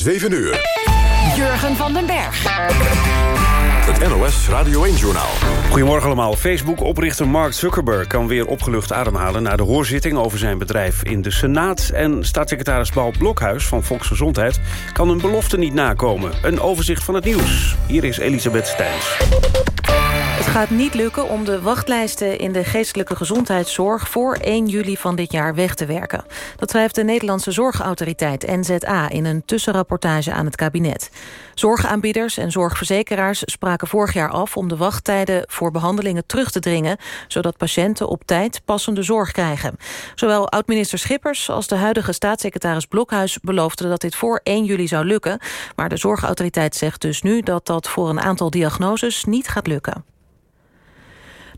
7 uur. Jurgen van den Berg. Het NOS Radio 1-journaal. Goedemorgen allemaal. Facebook-oprichter Mark Zuckerberg kan weer opgelucht ademhalen... na de hoorzitting over zijn bedrijf in de Senaat. En staatssecretaris Paul Blokhuis van Volksgezondheid... kan een belofte niet nakomen. Een overzicht van het nieuws. Hier is Elisabeth Steins. Gaat niet lukken om de wachtlijsten in de geestelijke gezondheidszorg... voor 1 juli van dit jaar weg te werken. Dat schrijft de Nederlandse Zorgautoriteit NZA... in een tussenrapportage aan het kabinet. Zorgaanbieders en zorgverzekeraars spraken vorig jaar af... om de wachttijden voor behandelingen terug te dringen... zodat patiënten op tijd passende zorg krijgen. Zowel oud-minister Schippers als de huidige staatssecretaris Blokhuis... beloofden dat dit voor 1 juli zou lukken. Maar de Zorgautoriteit zegt dus nu dat dat voor een aantal diagnoses niet gaat lukken.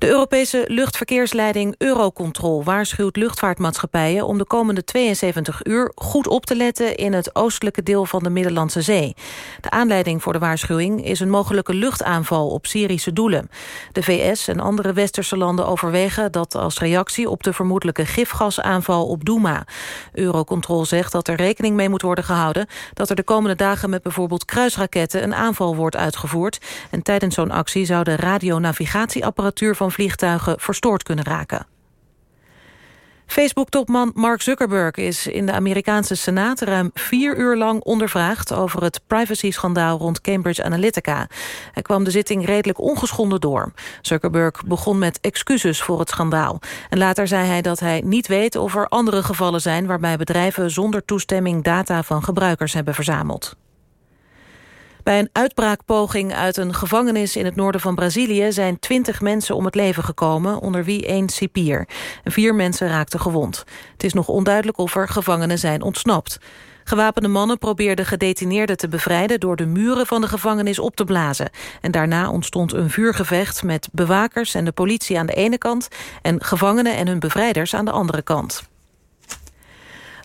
De Europese luchtverkeersleiding Eurocontrol waarschuwt luchtvaartmaatschappijen om de komende 72 uur goed op te letten in het oostelijke deel van de Middellandse Zee. De aanleiding voor de waarschuwing is een mogelijke luchtaanval op Syrische doelen. De VS en andere westerse landen overwegen dat als reactie op de vermoedelijke gifgasaanval op Douma. Eurocontrol zegt dat er rekening mee moet worden gehouden dat er de komende dagen met bijvoorbeeld kruisraketten een aanval wordt uitgevoerd. En tijdens zo'n actie zou de radionavigatieapparatuur van vliegtuigen verstoord kunnen raken. Facebook-topman Mark Zuckerberg is in de Amerikaanse Senaat... ruim vier uur lang ondervraagd over het privacy-schandaal rond Cambridge Analytica. Hij kwam de zitting redelijk ongeschonden door. Zuckerberg begon met excuses voor het schandaal. En later zei hij dat hij niet weet of er andere gevallen zijn... waarbij bedrijven zonder toestemming data van gebruikers hebben verzameld. Bij een uitbraakpoging uit een gevangenis in het noorden van Brazilië... zijn twintig mensen om het leven gekomen, onder wie één cipier. Vier mensen raakten gewond. Het is nog onduidelijk of er gevangenen zijn ontsnapt. Gewapende mannen probeerden gedetineerden te bevrijden... door de muren van de gevangenis op te blazen. En daarna ontstond een vuurgevecht met bewakers en de politie aan de ene kant... en gevangenen en hun bevrijders aan de andere kant.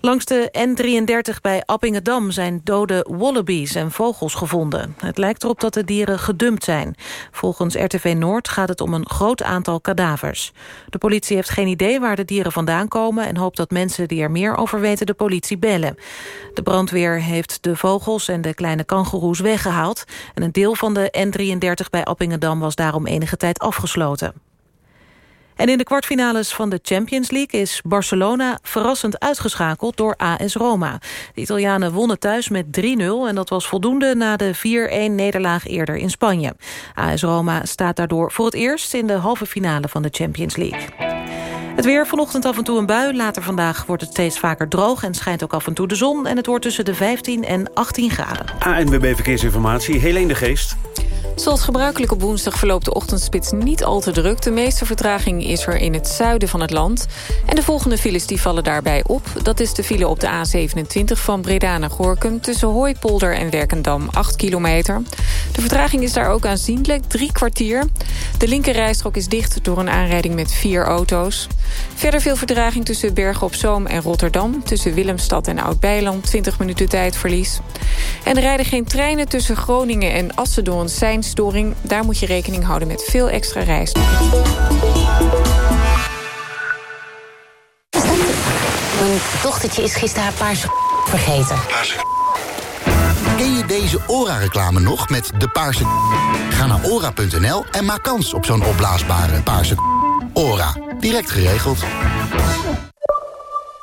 Langs de N33 bij Appingedam zijn dode wallabies en vogels gevonden. Het lijkt erop dat de dieren gedumpt zijn. Volgens RTV Noord gaat het om een groot aantal kadavers. De politie heeft geen idee waar de dieren vandaan komen... en hoopt dat mensen die er meer over weten de politie bellen. De brandweer heeft de vogels en de kleine kangoeroes weggehaald... en een deel van de N33 bij Appingedam was daarom enige tijd afgesloten. En in de kwartfinales van de Champions League is Barcelona verrassend uitgeschakeld door AS Roma. De Italianen wonnen thuis met 3-0 en dat was voldoende na de 4-1 nederlaag eerder in Spanje. AS Roma staat daardoor voor het eerst in de halve finale van de Champions League. Het weer vanochtend af en toe een bui. Later vandaag wordt het steeds vaker droog en schijnt ook af en toe de zon. En het wordt tussen de 15 en 18 graden. ANWB Verkeersinformatie, Helene de Geest. Zoals gebruikelijk op woensdag verloopt de ochtendspits niet al te druk. De meeste vertraging is er in het zuiden van het land. En de volgende files die vallen daarbij op. Dat is de file op de A27 van Breda naar Gorkum... tussen Hooipolder en Werkendam, 8 kilometer. De vertraging is daar ook aanzienlijk, drie kwartier. De linkerrijstrook is dicht door een aanrijding met vier auto's. Verder veel vertraging tussen Bergen op Zoom en Rotterdam... tussen Willemstad en Oud-Beiland, 20 minuten tijdverlies. En er rijden geen treinen tussen Groningen en Assen door Daar moet je rekening houden met veel extra reis. Mijn dochtertje is gisteren haar paarse vergeten. Ken je deze ORA-reclame nog met de paarse Ga naar ora.nl en maak kans op zo'n opblaasbare paarse ORA. Direct geregeld.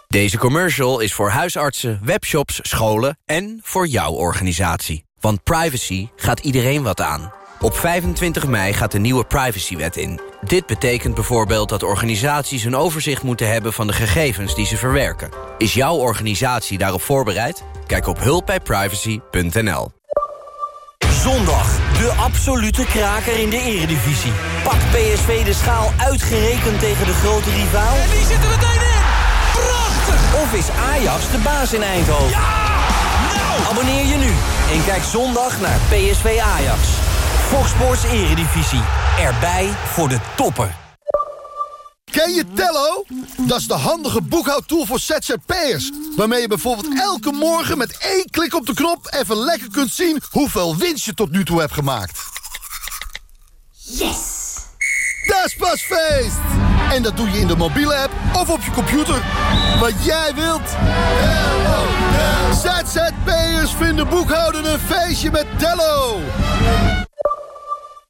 Deze commercial is voor huisartsen, webshops, scholen en voor jouw organisatie. Want privacy gaat iedereen wat aan. Op 25 mei gaat de nieuwe privacywet in. Dit betekent bijvoorbeeld dat organisaties een overzicht moeten hebben... van de gegevens die ze verwerken. Is jouw organisatie daarop voorbereid? Kijk op hulpbijprivacy.nl. Zondag, de absolute kraker in de eredivisie. Pakt PSV de schaal uitgerekend tegen de grote rivaal? En die zit er meteen in! Prachtig! Of is Ajax de baas in Eindhoven? Ja! Nou! Abonneer je nu en kijk zondag naar PSV Ajax. Fox Sports Eredivisie. Erbij voor de toppen. Ken je Tello? Dat is de handige boekhoudtool voor ZZP'ers. Waarmee je bijvoorbeeld elke morgen met één klik op de knop... even lekker kunt zien hoeveel winst je tot nu toe hebt gemaakt. Yes! Dat pas! En dat doe je in de mobiele app of op je computer. Wat jij wilt. ZZP'ers vinden boekhouden een feestje met Tello.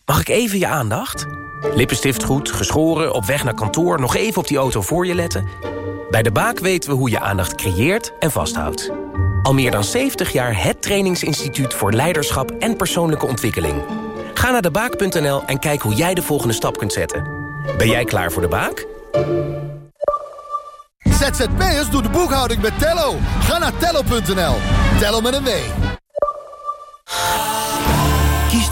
Mag ik even je aandacht? Lippenstift goed, geschoren, op weg naar kantoor... nog even op die auto voor je letten? Bij De Baak weten we hoe je aandacht creëert en vasthoudt. Al meer dan 70 jaar het trainingsinstituut voor leiderschap en persoonlijke ontwikkeling. Ga naar debaak.nl en kijk hoe jij de volgende stap kunt zetten. Ben jij klaar voor De Baak? ZZP'ers doen de boekhouding met Tello. Ga naar tello.nl. Tello met een W.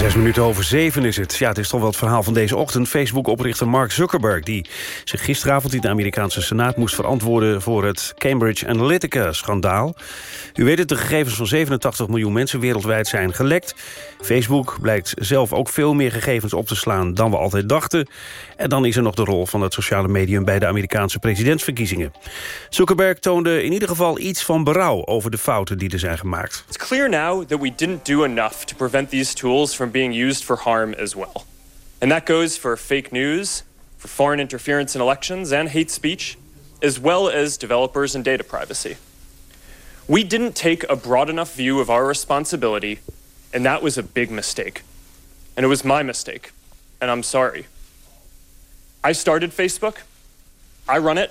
Zes minuten over zeven is het. Ja, het is toch wel het verhaal van deze ochtend. Facebook-oprichter Mark Zuckerberg... die zich gisteravond in de Amerikaanse Senaat moest verantwoorden... voor het Cambridge Analytica-schandaal. U weet het, de gegevens van 87 miljoen mensen wereldwijd zijn gelekt. Facebook blijkt zelf ook veel meer gegevens op te slaan... dan we altijd dachten. En dan is er nog de rol van het sociale medium... bij de Amerikaanse presidentsverkiezingen. Zuckerberg toonde in ieder geval iets van berouw... over de fouten die er zijn gemaakt. It's clear now that we didn't do enough to prevent these tools from being used for harm as well. And that goes for fake news, for foreign interference in elections and hate speech, as well as developers and data privacy. We didn't take a broad enough view of our responsibility, and that was a big mistake. And it was my mistake, and I'm sorry. I started Facebook, I run it,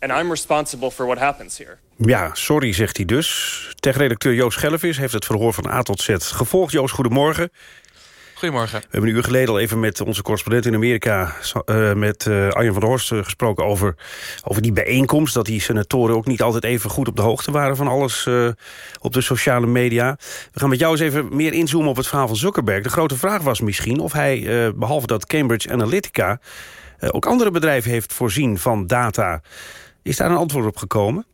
and I'm responsible for what happens here. Ja, sorry, zegt hij dus. Tech-redacteur Joost Schellevis heeft het verhoor van A tot Z gevolgd. Joost, goedemorgen. Goedemorgen. We hebben een uur geleden al even met onze correspondent in Amerika... Uh, met uh, Arjen van der Horst uh, gesproken over, over die bijeenkomst... dat die senatoren ook niet altijd even goed op de hoogte waren... van alles op de sociale media. We gaan met jou eens even meer inzoomen op het verhaal van Zuckerberg. De grote vraag was misschien of hij, behalve dat Cambridge Analytica... ook andere bedrijven heeft voorzien van data. Is daar een antwoord op gekomen?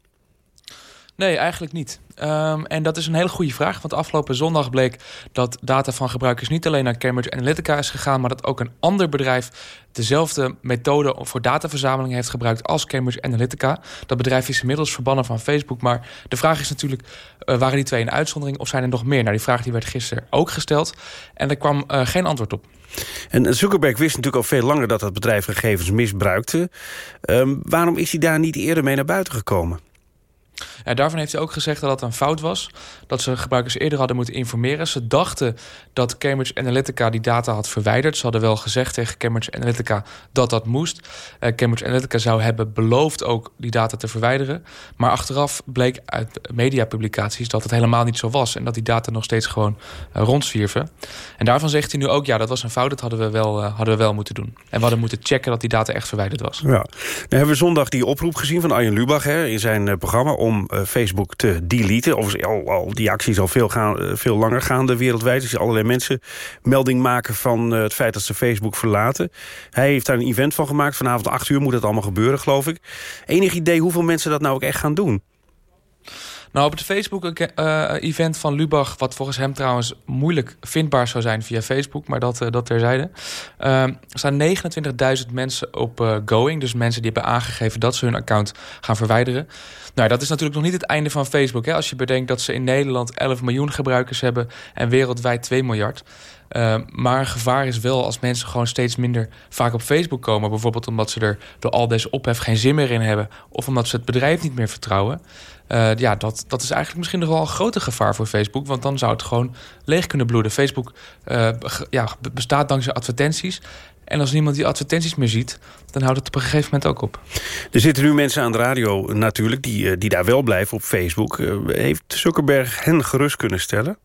Nee, eigenlijk niet. Um, en dat is een hele goede vraag. Want afgelopen zondag bleek dat data van gebruikers niet alleen naar Cambridge Analytica is gegaan, maar dat ook een ander bedrijf dezelfde methode voor dataverzameling heeft gebruikt als Cambridge Analytica. Dat bedrijf is inmiddels verbannen van Facebook. Maar de vraag is natuurlijk, uh, waren die twee een uitzondering of zijn er nog meer? Nou, die vraag die werd gisteren ook gesteld. En er kwam uh, geen antwoord op. En Zuckerberg wist natuurlijk al veel langer dat het bedrijf gegevens misbruikte. Um, waarom is hij daar niet eerder mee naar buiten gekomen? Daarvan heeft hij ook gezegd dat dat een fout was. Dat ze gebruikers eerder hadden moeten informeren. Ze dachten dat Cambridge Analytica die data had verwijderd. Ze hadden wel gezegd tegen Cambridge Analytica dat dat moest. Uh, Cambridge Analytica zou hebben beloofd ook die data te verwijderen. Maar achteraf bleek uit mediapublicaties dat het helemaal niet zo was. En dat die data nog steeds gewoon uh, rondzwierven. En daarvan zegt hij nu ook, ja, dat was een fout. Dat hadden we wel, uh, hadden we wel moeten doen. En we hadden moeten checken dat die data echt verwijderd was. Ja. Dan hebben we zondag die oproep gezien van Arjen Lubach in zijn programma... om Facebook te deleten. Of al, al die acties al veel, gaan, veel langer gaande wereldwijd. Dus allerlei mensen melding maken van het feit dat ze Facebook verlaten. Hij heeft daar een event van gemaakt. Vanavond 8 uur moet het allemaal gebeuren, geloof ik. Enig idee hoeveel mensen dat nou ook echt gaan doen? Nou, op het Facebook-event uh, van Lubach... wat volgens hem trouwens moeilijk vindbaar zou zijn via Facebook... maar dat, uh, dat terzijde... Er staan 29.000 mensen op uh, Going. Dus mensen die hebben aangegeven dat ze hun account gaan verwijderen. Nou, dat is natuurlijk nog niet het einde van Facebook. Hè? Als je bedenkt dat ze in Nederland 11 miljoen gebruikers hebben... en wereldwijd 2 miljard... Uh, maar een gevaar is wel als mensen gewoon steeds minder vaak op Facebook komen. Bijvoorbeeld omdat ze er door al deze ophef geen zin meer in hebben. Of omdat ze het bedrijf niet meer vertrouwen. Uh, ja, dat, dat is eigenlijk misschien nog wel een groter gevaar voor Facebook. Want dan zou het gewoon leeg kunnen bloeden. Facebook uh, ja, bestaat dankzij advertenties. En als niemand die advertenties meer ziet, dan houdt het op een gegeven moment ook op. Er zitten nu mensen aan de radio natuurlijk die, die daar wel blijven op Facebook. heeft Zuckerberg hen gerust kunnen stellen?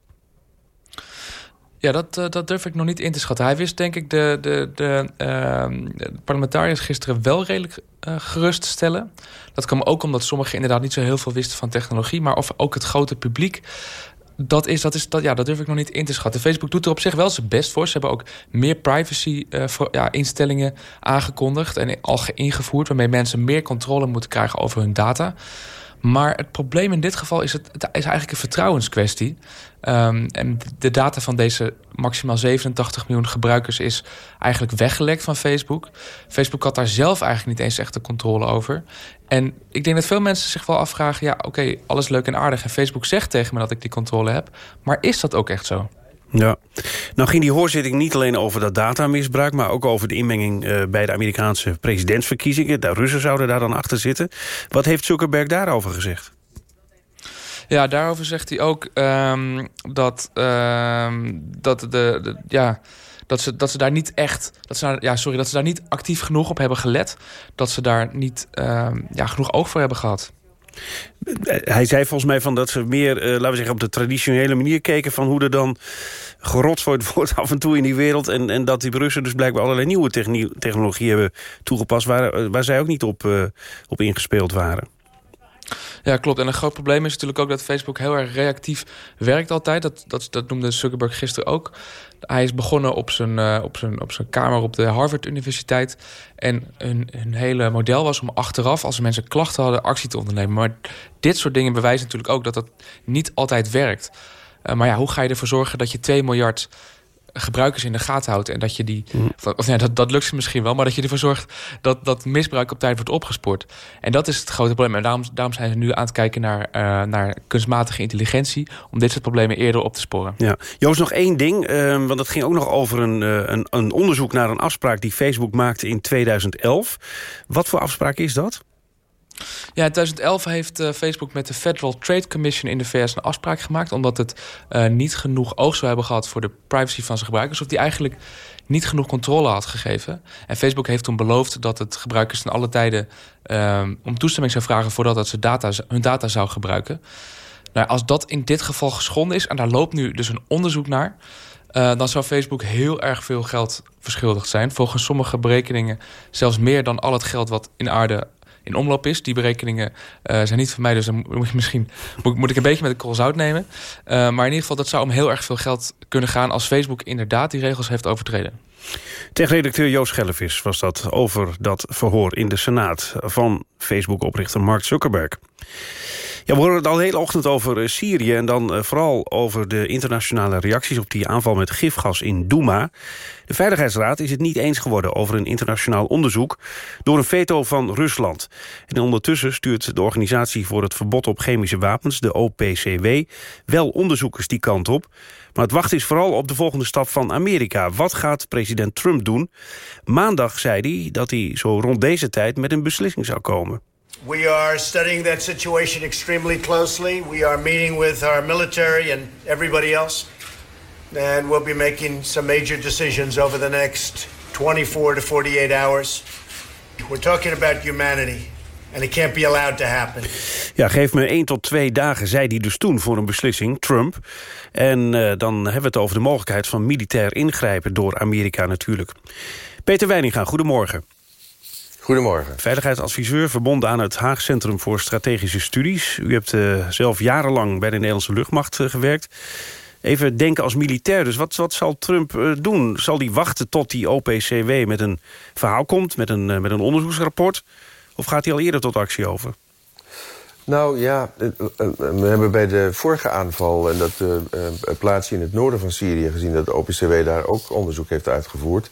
Ja, dat, uh, dat durf ik nog niet in te schatten. Hij wist denk ik de, de, de, de parlementariërs gisteren wel redelijk uh, gerust te stellen. Dat kwam ook omdat sommigen inderdaad niet zo heel veel wisten van technologie. Maar of ook het grote publiek Dat, is, dat, is, dat, ja, dat durf ik nog niet in te schatten. Facebook doet er op zich wel zijn best voor. Ze hebben ook meer privacy-instellingen ja, aangekondigd en al ingevoerd... waarmee mensen meer controle moeten krijgen over hun data. Maar het probleem in dit geval is, het, is eigenlijk een vertrouwenskwestie. Um, en de data van deze maximaal 87 miljoen gebruikers is eigenlijk weggelekt van Facebook. Facebook had daar zelf eigenlijk niet eens echt de controle over. En ik denk dat veel mensen zich wel afvragen... ja, oké, alles leuk en aardig. En Facebook zegt tegen me dat ik die controle heb. Maar is dat ook echt zo? Ja, nou ging die hoorzitting niet alleen over dat datamisbruik... maar ook over de inmenging uh, bij de Amerikaanse presidentsverkiezingen. De Russen zouden daar dan achter zitten. Wat heeft Zuckerberg daarover gezegd? Ja, daarover zegt hij ook um, dat, um, dat, de, de, ja, dat, ze, dat ze daar niet echt... Dat ze daar, ja, sorry, dat ze daar niet actief genoeg op hebben gelet. Dat ze daar niet um, ja, genoeg oog voor hebben gehad. Hij zei volgens mij van dat ze meer, uh, laten we zeggen, op de traditionele manier keken... van hoe er dan gerotst wordt, wordt af en toe in die wereld... en, en dat die Russen dus blijkbaar allerlei nieuwe technologie hebben toegepast... waar, waar zij ook niet op, uh, op ingespeeld waren. Ja, klopt. En een groot probleem is natuurlijk ook dat Facebook heel erg reactief werkt altijd. Dat, dat, dat noemde Zuckerberg gisteren ook. Hij is begonnen op zijn, uh, op zijn, op zijn kamer op de Harvard Universiteit. En hun, hun hele model was om achteraf, als mensen klachten hadden, actie te ondernemen. Maar dit soort dingen bewijzen natuurlijk ook dat dat niet altijd werkt. Uh, maar ja, hoe ga je ervoor zorgen dat je 2 miljard gebruikers in de gaten houdt. En dat je die. Mm. Of ja, dat, dat lukt ze misschien wel, maar dat je ervoor zorgt dat dat misbruik op tijd wordt opgespoord. En dat is het grote probleem. En daarom, daarom zijn ze nu aan het kijken naar, uh, naar kunstmatige intelligentie. Om dit soort problemen eerder op te sporen. Ja. Joost, nog één ding. Uh, want het ging ook nog over een, uh, een, een onderzoek naar een afspraak die Facebook maakte in 2011. Wat voor afspraak is dat? Ja, in 2011 heeft uh, Facebook met de Federal Trade Commission in de VS een afspraak gemaakt... omdat het uh, niet genoeg oog zou hebben gehad voor de privacy van zijn gebruikers... of die eigenlijk niet genoeg controle had gegeven. En Facebook heeft toen beloofd dat het gebruikers ten alle tijden... Uh, om toestemming zou vragen voordat het ze data, hun data zou gebruiken. Nou, als dat in dit geval geschonden is, en daar loopt nu dus een onderzoek naar... Uh, dan zou Facebook heel erg veel geld verschuldigd zijn. Volgens sommige berekeningen zelfs meer dan al het geld wat in aarde in omloop is. Die berekeningen uh, zijn niet van mij, dus dan moet, je misschien, moet, ik een beetje met de korrel zout nemen. Uh, maar in ieder geval, dat zou om heel erg veel geld kunnen gaan... als Facebook inderdaad die regels heeft overtreden. Tech-redacteur Joost Gellevis was dat over dat verhoor in de Senaat... van Facebook-oprichter Mark Zuckerberg. Ja, we horen het al de hele ochtend over uh, Syrië... en dan uh, vooral over de internationale reacties op die aanval met gifgas in Douma. De Veiligheidsraad is het niet eens geworden over een internationaal onderzoek... door een veto van Rusland. En ondertussen stuurt de Organisatie voor het Verbod op Chemische Wapens... de OPCW, wel onderzoekers die kant op... Maar het wachten is vooral op de volgende stap van Amerika. Wat gaat president Trump doen? Maandag zei hij dat hij zo rond deze tijd met een beslissing zou komen. We are studying that situation extremely closely. We are meeting with our military and everybody else. And we'll be making some major decisions over the next 24 to 48 hours. We're talking about humanity. And it can't be allowed to happen. Ja, geef me één tot twee dagen, zei hij dus toen voor een beslissing, Trump. En uh, dan hebben we het over de mogelijkheid van militair ingrijpen door Amerika natuurlijk. Peter Weininga, goedemorgen. Goedemorgen. Veiligheidsadviseur verbonden aan het Haag Centrum voor Strategische Studies. U hebt uh, zelf jarenlang bij de Nederlandse luchtmacht uh, gewerkt. Even denken als militair, dus wat, wat zal Trump uh, doen? Zal hij wachten tot die OPCW met een verhaal komt, met een, met een onderzoeksrapport? Of gaat hij al eerder tot actie over? Nou ja, we hebben bij de vorige aanval... en dat plaatsje in het noorden van Syrië gezien... dat de OPCW daar ook onderzoek heeft uitgevoerd.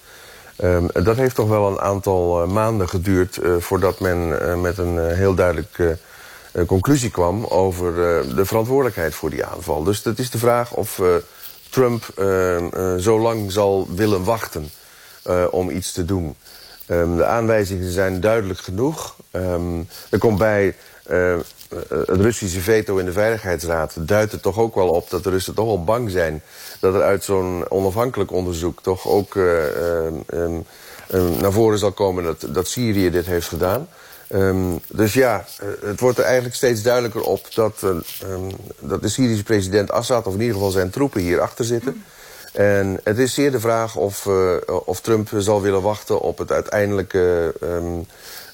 Um, dat heeft toch wel een aantal uh, maanden geduurd... Uh, voordat men uh, met een heel duidelijke conclusie kwam... over de verantwoordelijkheid voor die aanval. Dus het is de vraag of Trump ehm, zo lang zal willen wachten om iets te doen. Um, de aanwijzingen zijn duidelijk genoeg. er komt bij het Russische veto in de Veiligheidsraad duidt er toch ook wel op dat de Russen toch wel bang zijn dat er uit zo'n onafhankelijk onderzoek toch ook uh, um, um, naar voren zal komen dat, dat Syrië dit heeft gedaan. Dus ja, het wordt er eigenlijk steeds duidelijker op dat, dat de Syrische president Assad, of in ieder geval zijn troepen, hier achter zitten. En het is zeer de vraag of, of Trump zal willen wachten op het uiteindelijke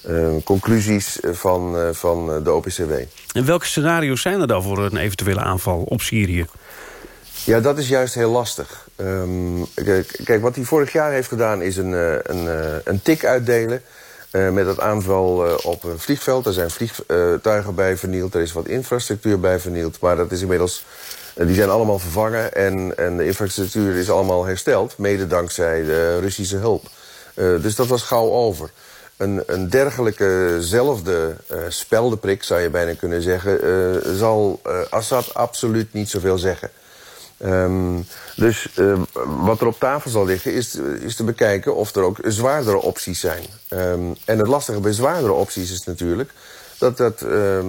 uh, conclusies van, uh, van de OPCW. En welke scenario's zijn er dan voor een eventuele aanval op Syrië? Ja, dat is juist heel lastig. Um, kijk, wat hij vorig jaar heeft gedaan is een, een, een tik uitdelen... Uh, met het aanval op een vliegveld. Er zijn vliegtuigen bij vernield, er is wat infrastructuur bij vernield. Maar dat is inmiddels, die zijn allemaal vervangen en, en de infrastructuur is allemaal hersteld. Mede dankzij de Russische hulp. dus dat was gauw over. Een, een dergelijkezelfde uh, speldeprik, zou je bijna kunnen zeggen... Uh, zal uh, Assad absoluut niet zoveel zeggen. Um, dus uh, wat er op tafel zal liggen is, is te bekijken of er ook zwaardere opties zijn. Um, en het lastige bij zwaardere opties is natuurlijk dat dat uh,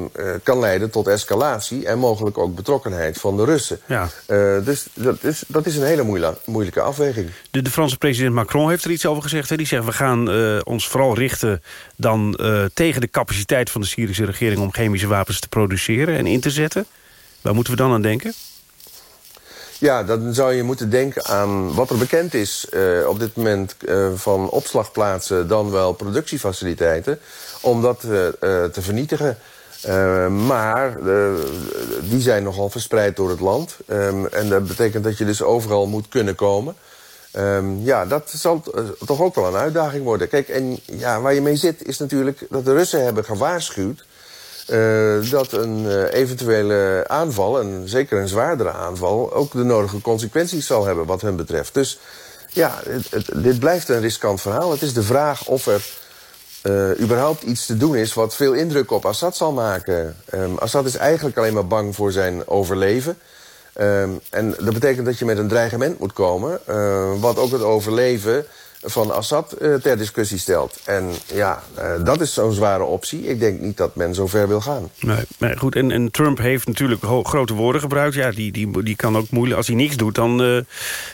kan leiden tot escalatie... en mogelijk ook betrokkenheid van de Russen. Ja. Uh, dus dat is, dat is een hele moeilijke, moeilijke afweging. De, de, Franse president Macron heeft er iets over gezegd. Hè? Die zegt, we gaan uh, ons vooral richten dan tegen de capaciteit van de Syrische regering... om chemische wapens te produceren en in te zetten. Waar moeten we dan aan denken? Ja, dan zou je moeten denken aan wat er bekend is uh, op dit moment uh, van opslagplaatsen... dan wel productiefaciliteiten, om dat uh, te vernietigen. maar die zijn nogal verspreid door het land. Um, en dat betekent dat je dus overal moet kunnen komen. Um, ja, dat zal toch ook wel een uitdaging worden. Kijk, en ja, waar je mee zit is natuurlijk dat de Russen hebben gewaarschuwd... Dat een eventuele aanval, en zeker een zwaardere aanval... ook de nodige consequenties zal hebben wat hen betreft. Dus ja, dit blijft een riskant verhaal. Het is de vraag of er uh, überhaupt iets te doen is... wat veel indruk op Assad zal maken. Um, Assad is eigenlijk alleen maar bang voor zijn overleven... Um, en dat betekent dat je met een dreigement moet komen... wat ook het overleven van Assad uh, ter discussie stelt. En ja, uh, dat is zo'n zware optie. Ik denk niet dat men zo ver wil gaan. Nee, nee goed. En, en Trump heeft natuurlijk grote woorden gebruikt. Ja, die, die, die kan ook moeilijk... Als hij niks doet, dan uh,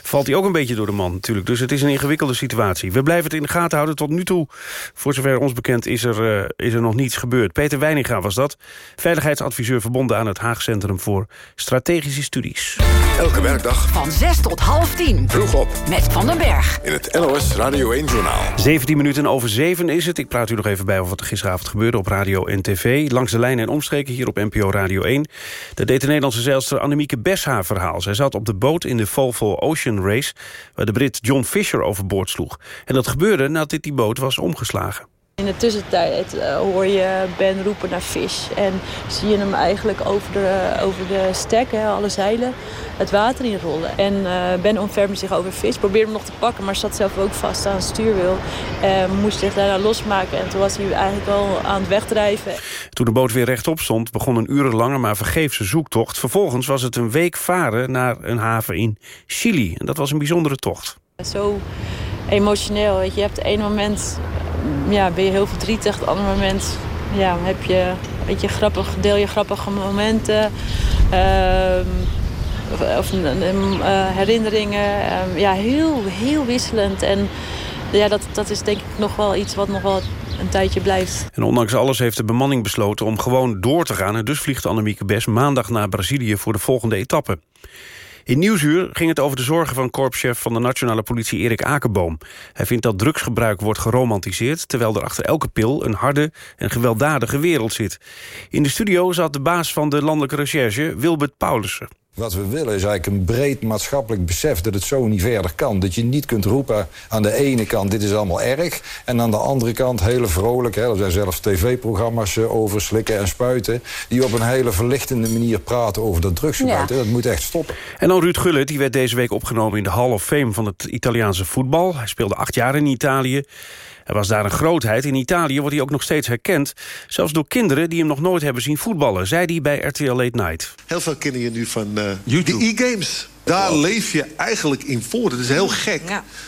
valt hij ook een beetje door de man natuurlijk. Dus het is een ingewikkelde situatie. We blijven het in de gaten houden. Tot nu toe, voor zover ons bekend, is er, is er nog niets gebeurd. Peter Weininga was dat. Veiligheidsadviseur verbonden aan het Haag Centrum voor Strategische Studies. Elke werkdag. Van 6 tot half 10. Vroeg op. Met Van den Berg. In het Radio 1 Journaal. 17 minuten over 7 is het. Ik praat u nog even bij over wat er gisteravond gebeurde op radio en tv. Langs de lijn en omstreken hier op NPO Radio 1. Dat deed de Nederlandse zeilster Annemieke Bes haar verhaal. Zij zat op de boot in de Volvo Ocean Race... waar de Brit John Fisher overboord sloeg. En dat gebeurde nadat die boot was omgeslagen. In de tussentijd uh, hoor je Ben roepen naar vis. En zie je hem eigenlijk over de, over de stek, hè, alle zeilen, het water inrollen. En uh, Ben ontfermde zich over vis. Probeerde hem nog te pakken, maar zat zelf ook vast aan het stuurwiel. En moest zich daarna losmaken. En toen was hij eigenlijk al aan het wegdrijven. Toen de boot weer rechtop stond, begon een urenlange maar vergeefse zoektocht. Vervolgens was het een week varen naar een haven in Chili. En dat was een bijzondere tocht. Zo emotioneel. Weet je. je hebt ene moment ja, ben je heel verdrietig. Het andere moment ja, heb je, weet je, grappig, deel je grappige momenten. Uh, of uh, herinneringen. Uh, ja, heel, heel wisselend. En ja, dat, dat is denk ik nog wel iets wat nog wel een tijdje blijft. En ondanks alles heeft de bemanning besloten om gewoon door te gaan. En dus vliegt Annemieke Bes maandag naar Brazilië voor de volgende etappe. In Nieuwsuur ging het over de zorgen van korpschef van de nationale politie Erik Akerboom. Hij vindt dat drugsgebruik wordt geromantiseerd... terwijl er achter elke pil een harde en gewelddadige wereld zit. In de studio zat de baas van de landelijke recherche, Wilbert Paulussen. Wat we willen is eigenlijk een breed maatschappelijk besef dat het zo niet verder kan. Dat je niet kunt roepen aan de ene kant dit is allemaal erg... en aan de andere kant hele vrolijk. Hè, er zijn zelfs tv-programma's eh, over slikken en spuiten... die op een hele verlichtende manier praten over dat drugsgebruik. Ja. Dat moet echt stoppen. En dan Ruud Gullit, die werd deze week opgenomen in de Hall of Fame... van het Italiaanse voetbal. Hij speelde acht jaar in Italië. Hij was daar een grootheid. In Italië wordt hij ook nog steeds herkend. Zelfs door kinderen die hem nog nooit hebben zien voetballen... zei hij bij RTL Late Night. Heel veel kennen je nu van uh, de e-games. Daar leef je eigenlijk in voort. Het is heel gek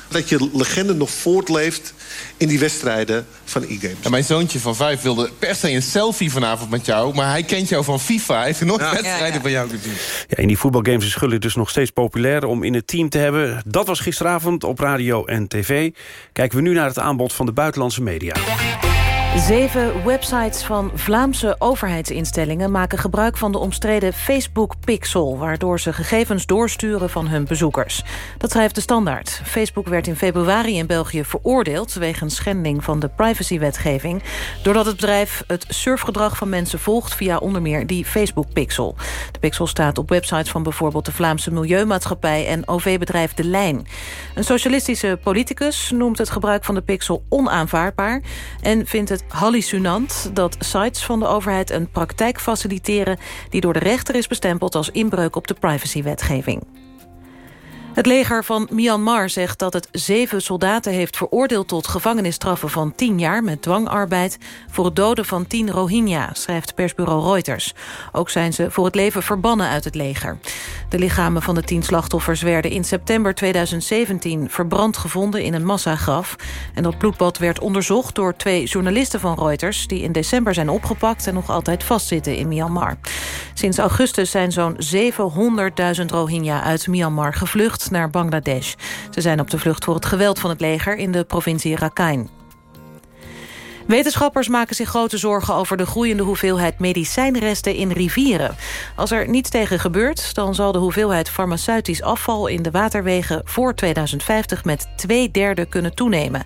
dat je legende nog voortleeft in die wedstrijden van e-games. mijn zoontje van vijf wilde per se een selfie vanavond met jou... maar hij kent jou van FIFA. Hij heeft nooit wedstrijden van jou gezien. Ja, in die voetbalgames is Gullit dus nog steeds populair om in het team te hebben. Dat was gisteravond op radio en tv. Kijken we nu naar het aanbod van de buitenlandse media. Zeven websites van Vlaamse overheidsinstellingen maken gebruik van de omstreden Facebook Pixel, waardoor ze gegevens doorsturen van hun bezoekers. Dat schrijft de Standaard. Facebook werd in februari in België veroordeeld wegens schending van de privacywetgeving, doordat het bedrijf het surfgedrag van mensen volgt via onder meer die Facebook Pixel. De Pixel staat op websites van bijvoorbeeld de Vlaamse Milieumaatschappij en OV-bedrijf De Lijn. Een socialistische politicus noemt het gebruik van de Pixel onaanvaardbaar en vindt het hallucinant dat sites van de overheid een praktijk faciliteren... die door de rechter is bestempeld als inbreuk op de privacywetgeving. Het leger van Myanmar zegt dat het zeven soldaten heeft veroordeeld tot gevangenisstraffen van tien jaar met dwangarbeid voor het doden van tien Rohingya, schrijft persbureau Reuters. Ook zijn ze voor het leven verbannen uit het leger. De lichamen van de tien slachtoffers werden in september 2017 verbrand gevonden in een massagraf. En dat bloedbad werd onderzocht door twee journalisten van Reuters die in december zijn opgepakt en nog altijd vastzitten in Myanmar. Sinds augustus zijn zo'n 700.000 Rohingya uit Myanmar gevlucht naar Bangladesh. Ze zijn op de vlucht voor het geweld van het leger in de provincie Rakhine. Wetenschappers maken zich grote zorgen over de groeiende hoeveelheid medicijnresten in rivieren. Als er niets tegen gebeurt, dan zal de hoeveelheid farmaceutisch afval in de waterwegen voor 2050 met twee derde kunnen toenemen.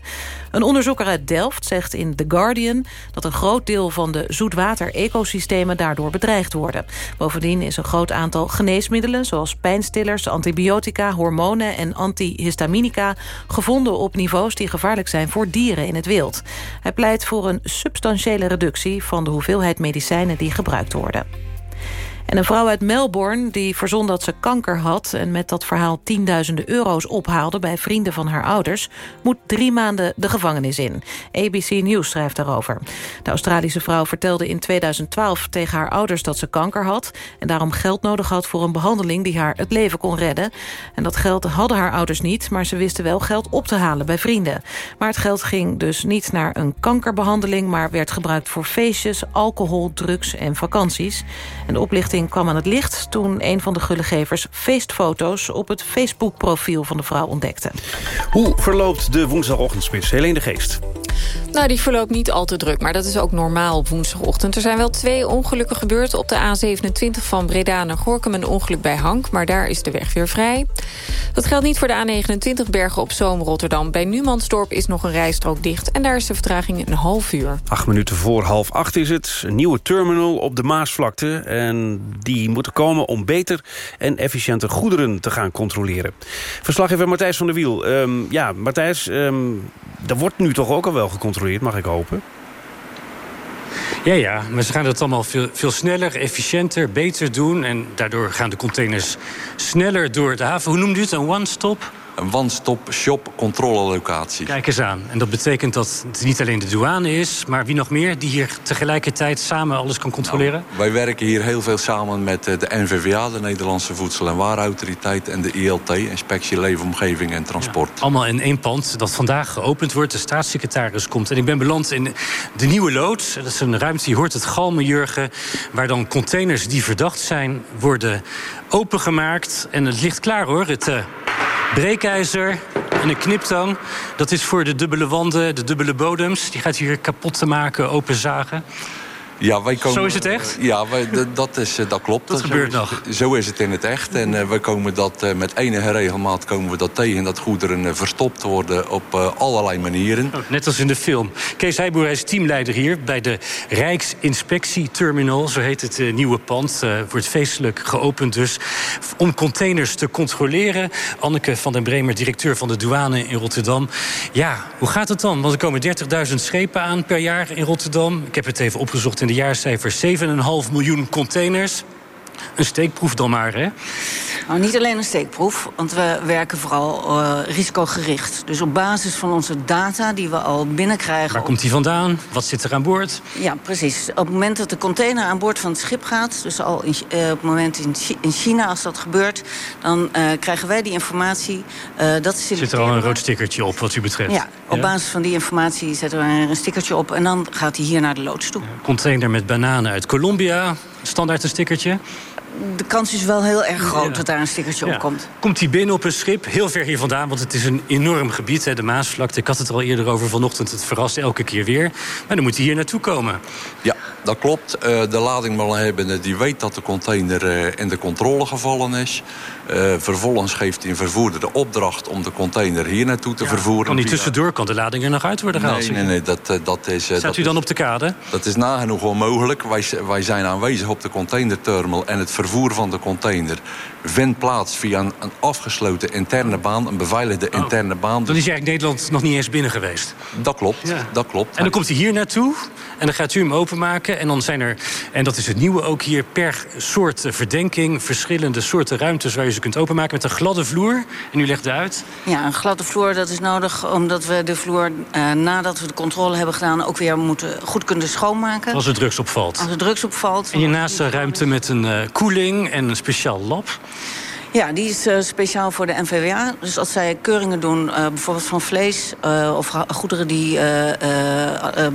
Een onderzoeker uit Delft zegt in The Guardian dat een groot deel van de zoetwater-ecosystemen daardoor bedreigd worden. Bovendien is een groot aantal geneesmiddelen zoals pijnstillers, antibiotica, hormonen en antihistaminica gevonden op niveaus die gevaarlijk zijn voor dieren in het wild. Hij pleit voor een substantiële reductie van de hoeveelheid medicijnen die gebruikt worden. En een vrouw uit Melbourne die verzon dat ze kanker had... en met dat verhaal tienduizenden euro's ophaalde bij vrienden van haar ouders... moet drie maanden de gevangenis in. ABC News schrijft daarover. De Australische vrouw vertelde in 2012 tegen haar ouders dat ze kanker had... en daarom geld nodig had voor een behandeling die haar het leven kon redden. En dat geld hadden haar ouders niet, maar ze wisten wel geld op te halen bij vrienden. Maar het geld ging dus niet naar een kankerbehandeling... maar werd gebruikt voor feestjes, alcohol, drugs en vakanties. En de oplichting kwam aan het licht toen een van de gullegevers feestfoto's op het Facebook-profiel van de vrouw ontdekte. Hoe verloopt de woensdagochtendspits? Helene de Geest. Nou, die verloopt niet al te druk, maar dat is ook normaal op woensdagochtend. Er zijn wel twee ongelukken gebeurd op de A27 van Breda naar Gorkum. Een ongeluk bij Hank, maar daar is de weg weer vrij. Dat geldt niet voor de A29 Bergen op Zoom Rotterdam. Bij Numansdorp is nog een rijstrook dicht en daar is de vertraging een half uur. Acht minuten voor half acht is het. Een nieuwe terminal op de Maasvlakte. En die moeten komen om beter en efficiënter goederen te gaan controleren. Verslaggever Matthijs van der Wiel. Um, ja, Matthijs, um, er wordt nu toch ook al wel gecontroleerd, mag ik hopen? Ja, ja, maar ze gaan het allemaal veel, veel sneller, efficiënter, beter doen. En daardoor gaan de containers sneller door de haven. Hoe noemt u het? Een one-stop? een one-stop shop controlelocatie. Kijk eens aan. En dat betekent dat het niet alleen de douane is... maar wie nog meer die hier tegelijkertijd samen alles kan controleren? Nou, wij werken hier heel veel samen met eh, de NVVA... de Nederlandse Voedsel- en Warenautoriteit... en de ILT, Inspectie Leefomgeving en Transport. allemaal in één pand dat vandaag geopend wordt. De staatssecretaris komt. En ik ben beland in de Nieuwe Lood. Dat is een ruimte, je hoort het galmen, Jurgen... waar dan containers die verdacht zijn worden opengemaakt. En het ligt klaar, hoor. Het... Uh, breekijzer en een kniptang. Dat is voor de dubbele wanden, de dubbele bodems. Die gaat hier kapot te maken, openzagen. Ja, wij komen, zo is het echt? Ja, wij, dat, is, eh, dat klopt. Dat, gebeurt nog? zo is het in het echt. En uh, wij komen dat uh, met enige regelmaat komen we dat tegen... dat goederen uh, verstopt worden op allerlei manieren. Oh, net als in de film. Kees Heijboer is teamleider hier bij de Rijksinspectieterminal. Zo heet het nieuwe pand. wordt feestelijk geopend dus. Om containers te controleren. Anneke van den Bremer, directeur van de douane in Rotterdam. Ja, hoe gaat het dan? Want er komen 30.000 schepen aan per jaar in Rotterdam. Ik heb het even opgezocht in de jaarcijfers 7,5 miljoen containers. Een steekproef dan maar, hè? Nou, niet alleen een steekproef, want we werken vooral uh, risicogericht. Dus op basis van onze data die we al binnenkrijgen... Waar komt die vandaan? Wat zit er aan boord? Ja, precies. Op het moment dat de container aan boord van het schip gaat... dus al in, uh, op het moment in, in, China, als dat gebeurt... dan uh, krijgen wij die informatie. dat zit er al een rood stickertje op, wat u betreft? Ja, op ja? basis van die informatie zetten we een stickertje op... en dan gaat hij hier naar de loods toe. Container met bananen uit Colombia, standaard een stickertje? De kans is wel heel erg groot Ja. dat daar een stickertje Ja. op komt. Komt hij binnen op een schip, heel ver hier vandaan... want het is een enorm gebied, hè, de Maasvlakte. Ik had het er al eerder over vanochtend, het verrast elke keer weer. Maar dan moet hij hier naartoe komen. Ja, dat klopt. Eh, de ladingbelhebbende die weet dat de container eh, in de controle gevallen is. Eh, vervolgens geeft die een vervoerder de opdracht om de container hier naartoe te vervoeren. Kan niet Via- tussendoor, kan de lading er nog uit worden gehaald? Nee, nee, nee, dat, eh, dat is... eh, Staat dat u dan is- op de kade? Dat is nagenoeg onmogelijk. Wij, wij zijn aanwezig op de containerterminal... en het vervoer van de container vindt plaats via een, een afgesloten interne baan... een beveiligde interne baan. Dan is hij eigenlijk Nederland nog niet eens binnen geweest. Dat klopt, dat klopt. En dan komt hij hier naartoe en dan gaat u hem openmaken. En dan zijn er, en dat is het nieuwe ook hier, per soort verdenking... verschillende soorten ruimtes waar je ze kunt openmaken... met een gladde vloer. En u legt uit. Ja, een gladde vloer dat is nodig omdat we de vloer eh, nadat we de controle hebben gedaan... ook weer moeten goed kunnen schoonmaken. Als er drugs opvalt. Als er drugs opvalt. En hiernaast een ruimte met een eh, koeling en een speciaal lab. Ja, die is eh, speciaal voor de NVWA. Dus als zij keuringen doen, eh, bijvoorbeeld van vlees... eh, of goederen die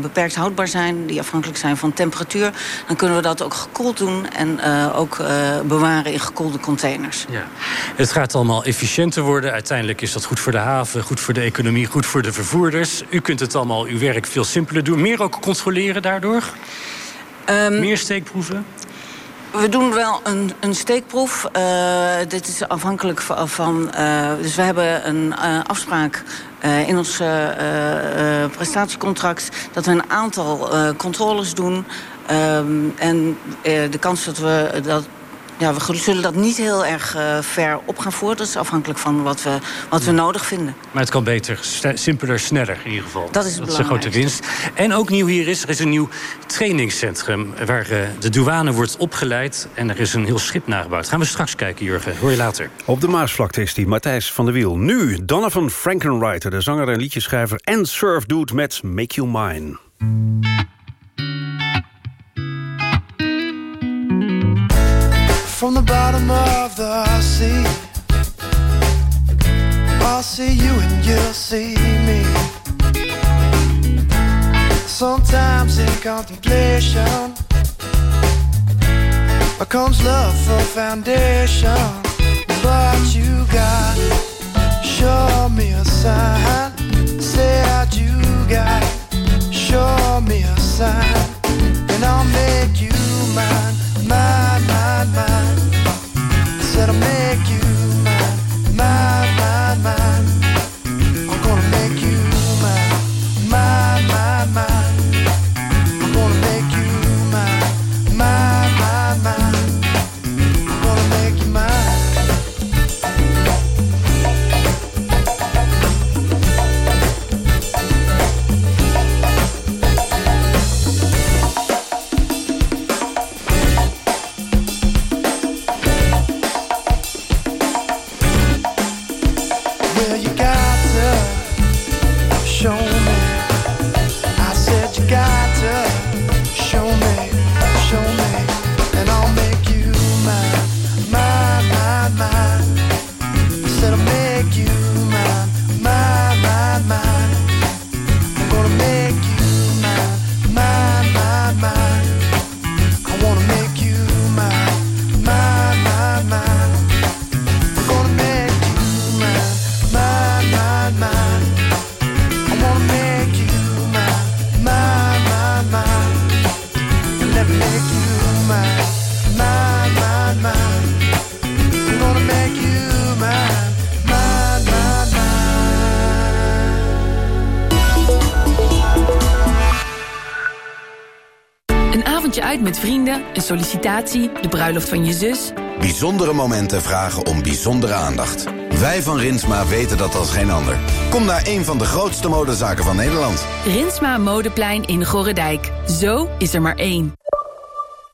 beperkt houdbaar zijn... die afhankelijk zijn van temperatuur... dan kunnen we dat ook gekoeld doen en ook bewaren in gekoelde containers. Ja. Het gaat allemaal efficiënter worden. Uiteindelijk is dat goed voor de haven, goed voor de economie, goed voor de vervoerders. U kunt het allemaal, uw werk veel simpeler doen. Meer ook controleren daardoor? Meer steekproeven? We doen wel een, een steekproef. Eh, dit is afhankelijk van... eh, dus we hebben een eh, afspraak in ons prestatiecontract... dat we een aantal controles doen. Ehm, en de kans dat we... Dat, ja, we zullen dat niet heel erg eh, ver op gaan voeren. Dat is afhankelijk van wat we, wat we nodig vinden. Maar het kan beter, simpeler, sneller in ieder geval. Dat is het een grote winst. En ook nieuw hier is, er is een nieuw trainingscentrum... waar eh, de douane wordt opgeleid en er is een heel schip nagebouwd. Gaan we straks kijken, Jurgen. Hoor je later. Op de Maasvlakte is die Matthijs van der Wiel. Nu Donovan Frankenwriter, de zanger en liedjeschrijver... en surfdude met Make You Mine. From the bottom of the sea, I'll see you and you'll see me. Sometimes in contemplation comes love for foundation, but you got show me a sign. Say Said you got show me a sign, and I'll make you mine, mine, mine, mine that a made. Uit met vrienden, een sollicitatie, de bruiloft van je zus. Bijzondere momenten vragen om bijzondere aandacht. Wij van Rinsma weten dat als geen ander. Kom naar een van de grootste modezaken van Nederland. Rinsma Modeplein in Gorredijk. Zo is er maar één.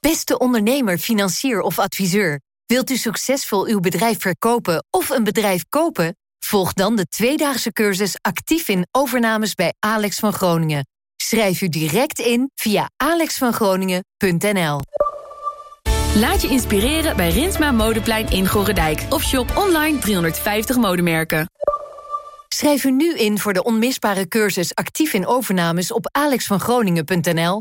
Beste ondernemer, financier of adviseur. Wilt u succesvol uw bedrijf verkopen of een bedrijf kopen? Volg dan de tweedaagse cursus actief in overnames bij Alex van Groningen. Schrijf u direct in via alexvangroningen.nl. Laat je inspireren bij Rinsma Modeplein in Gorredijk. Of shop online 350 modemerken. Schrijf u nu in voor de onmisbare cursus actief in overnames op alexvangroningen.nl.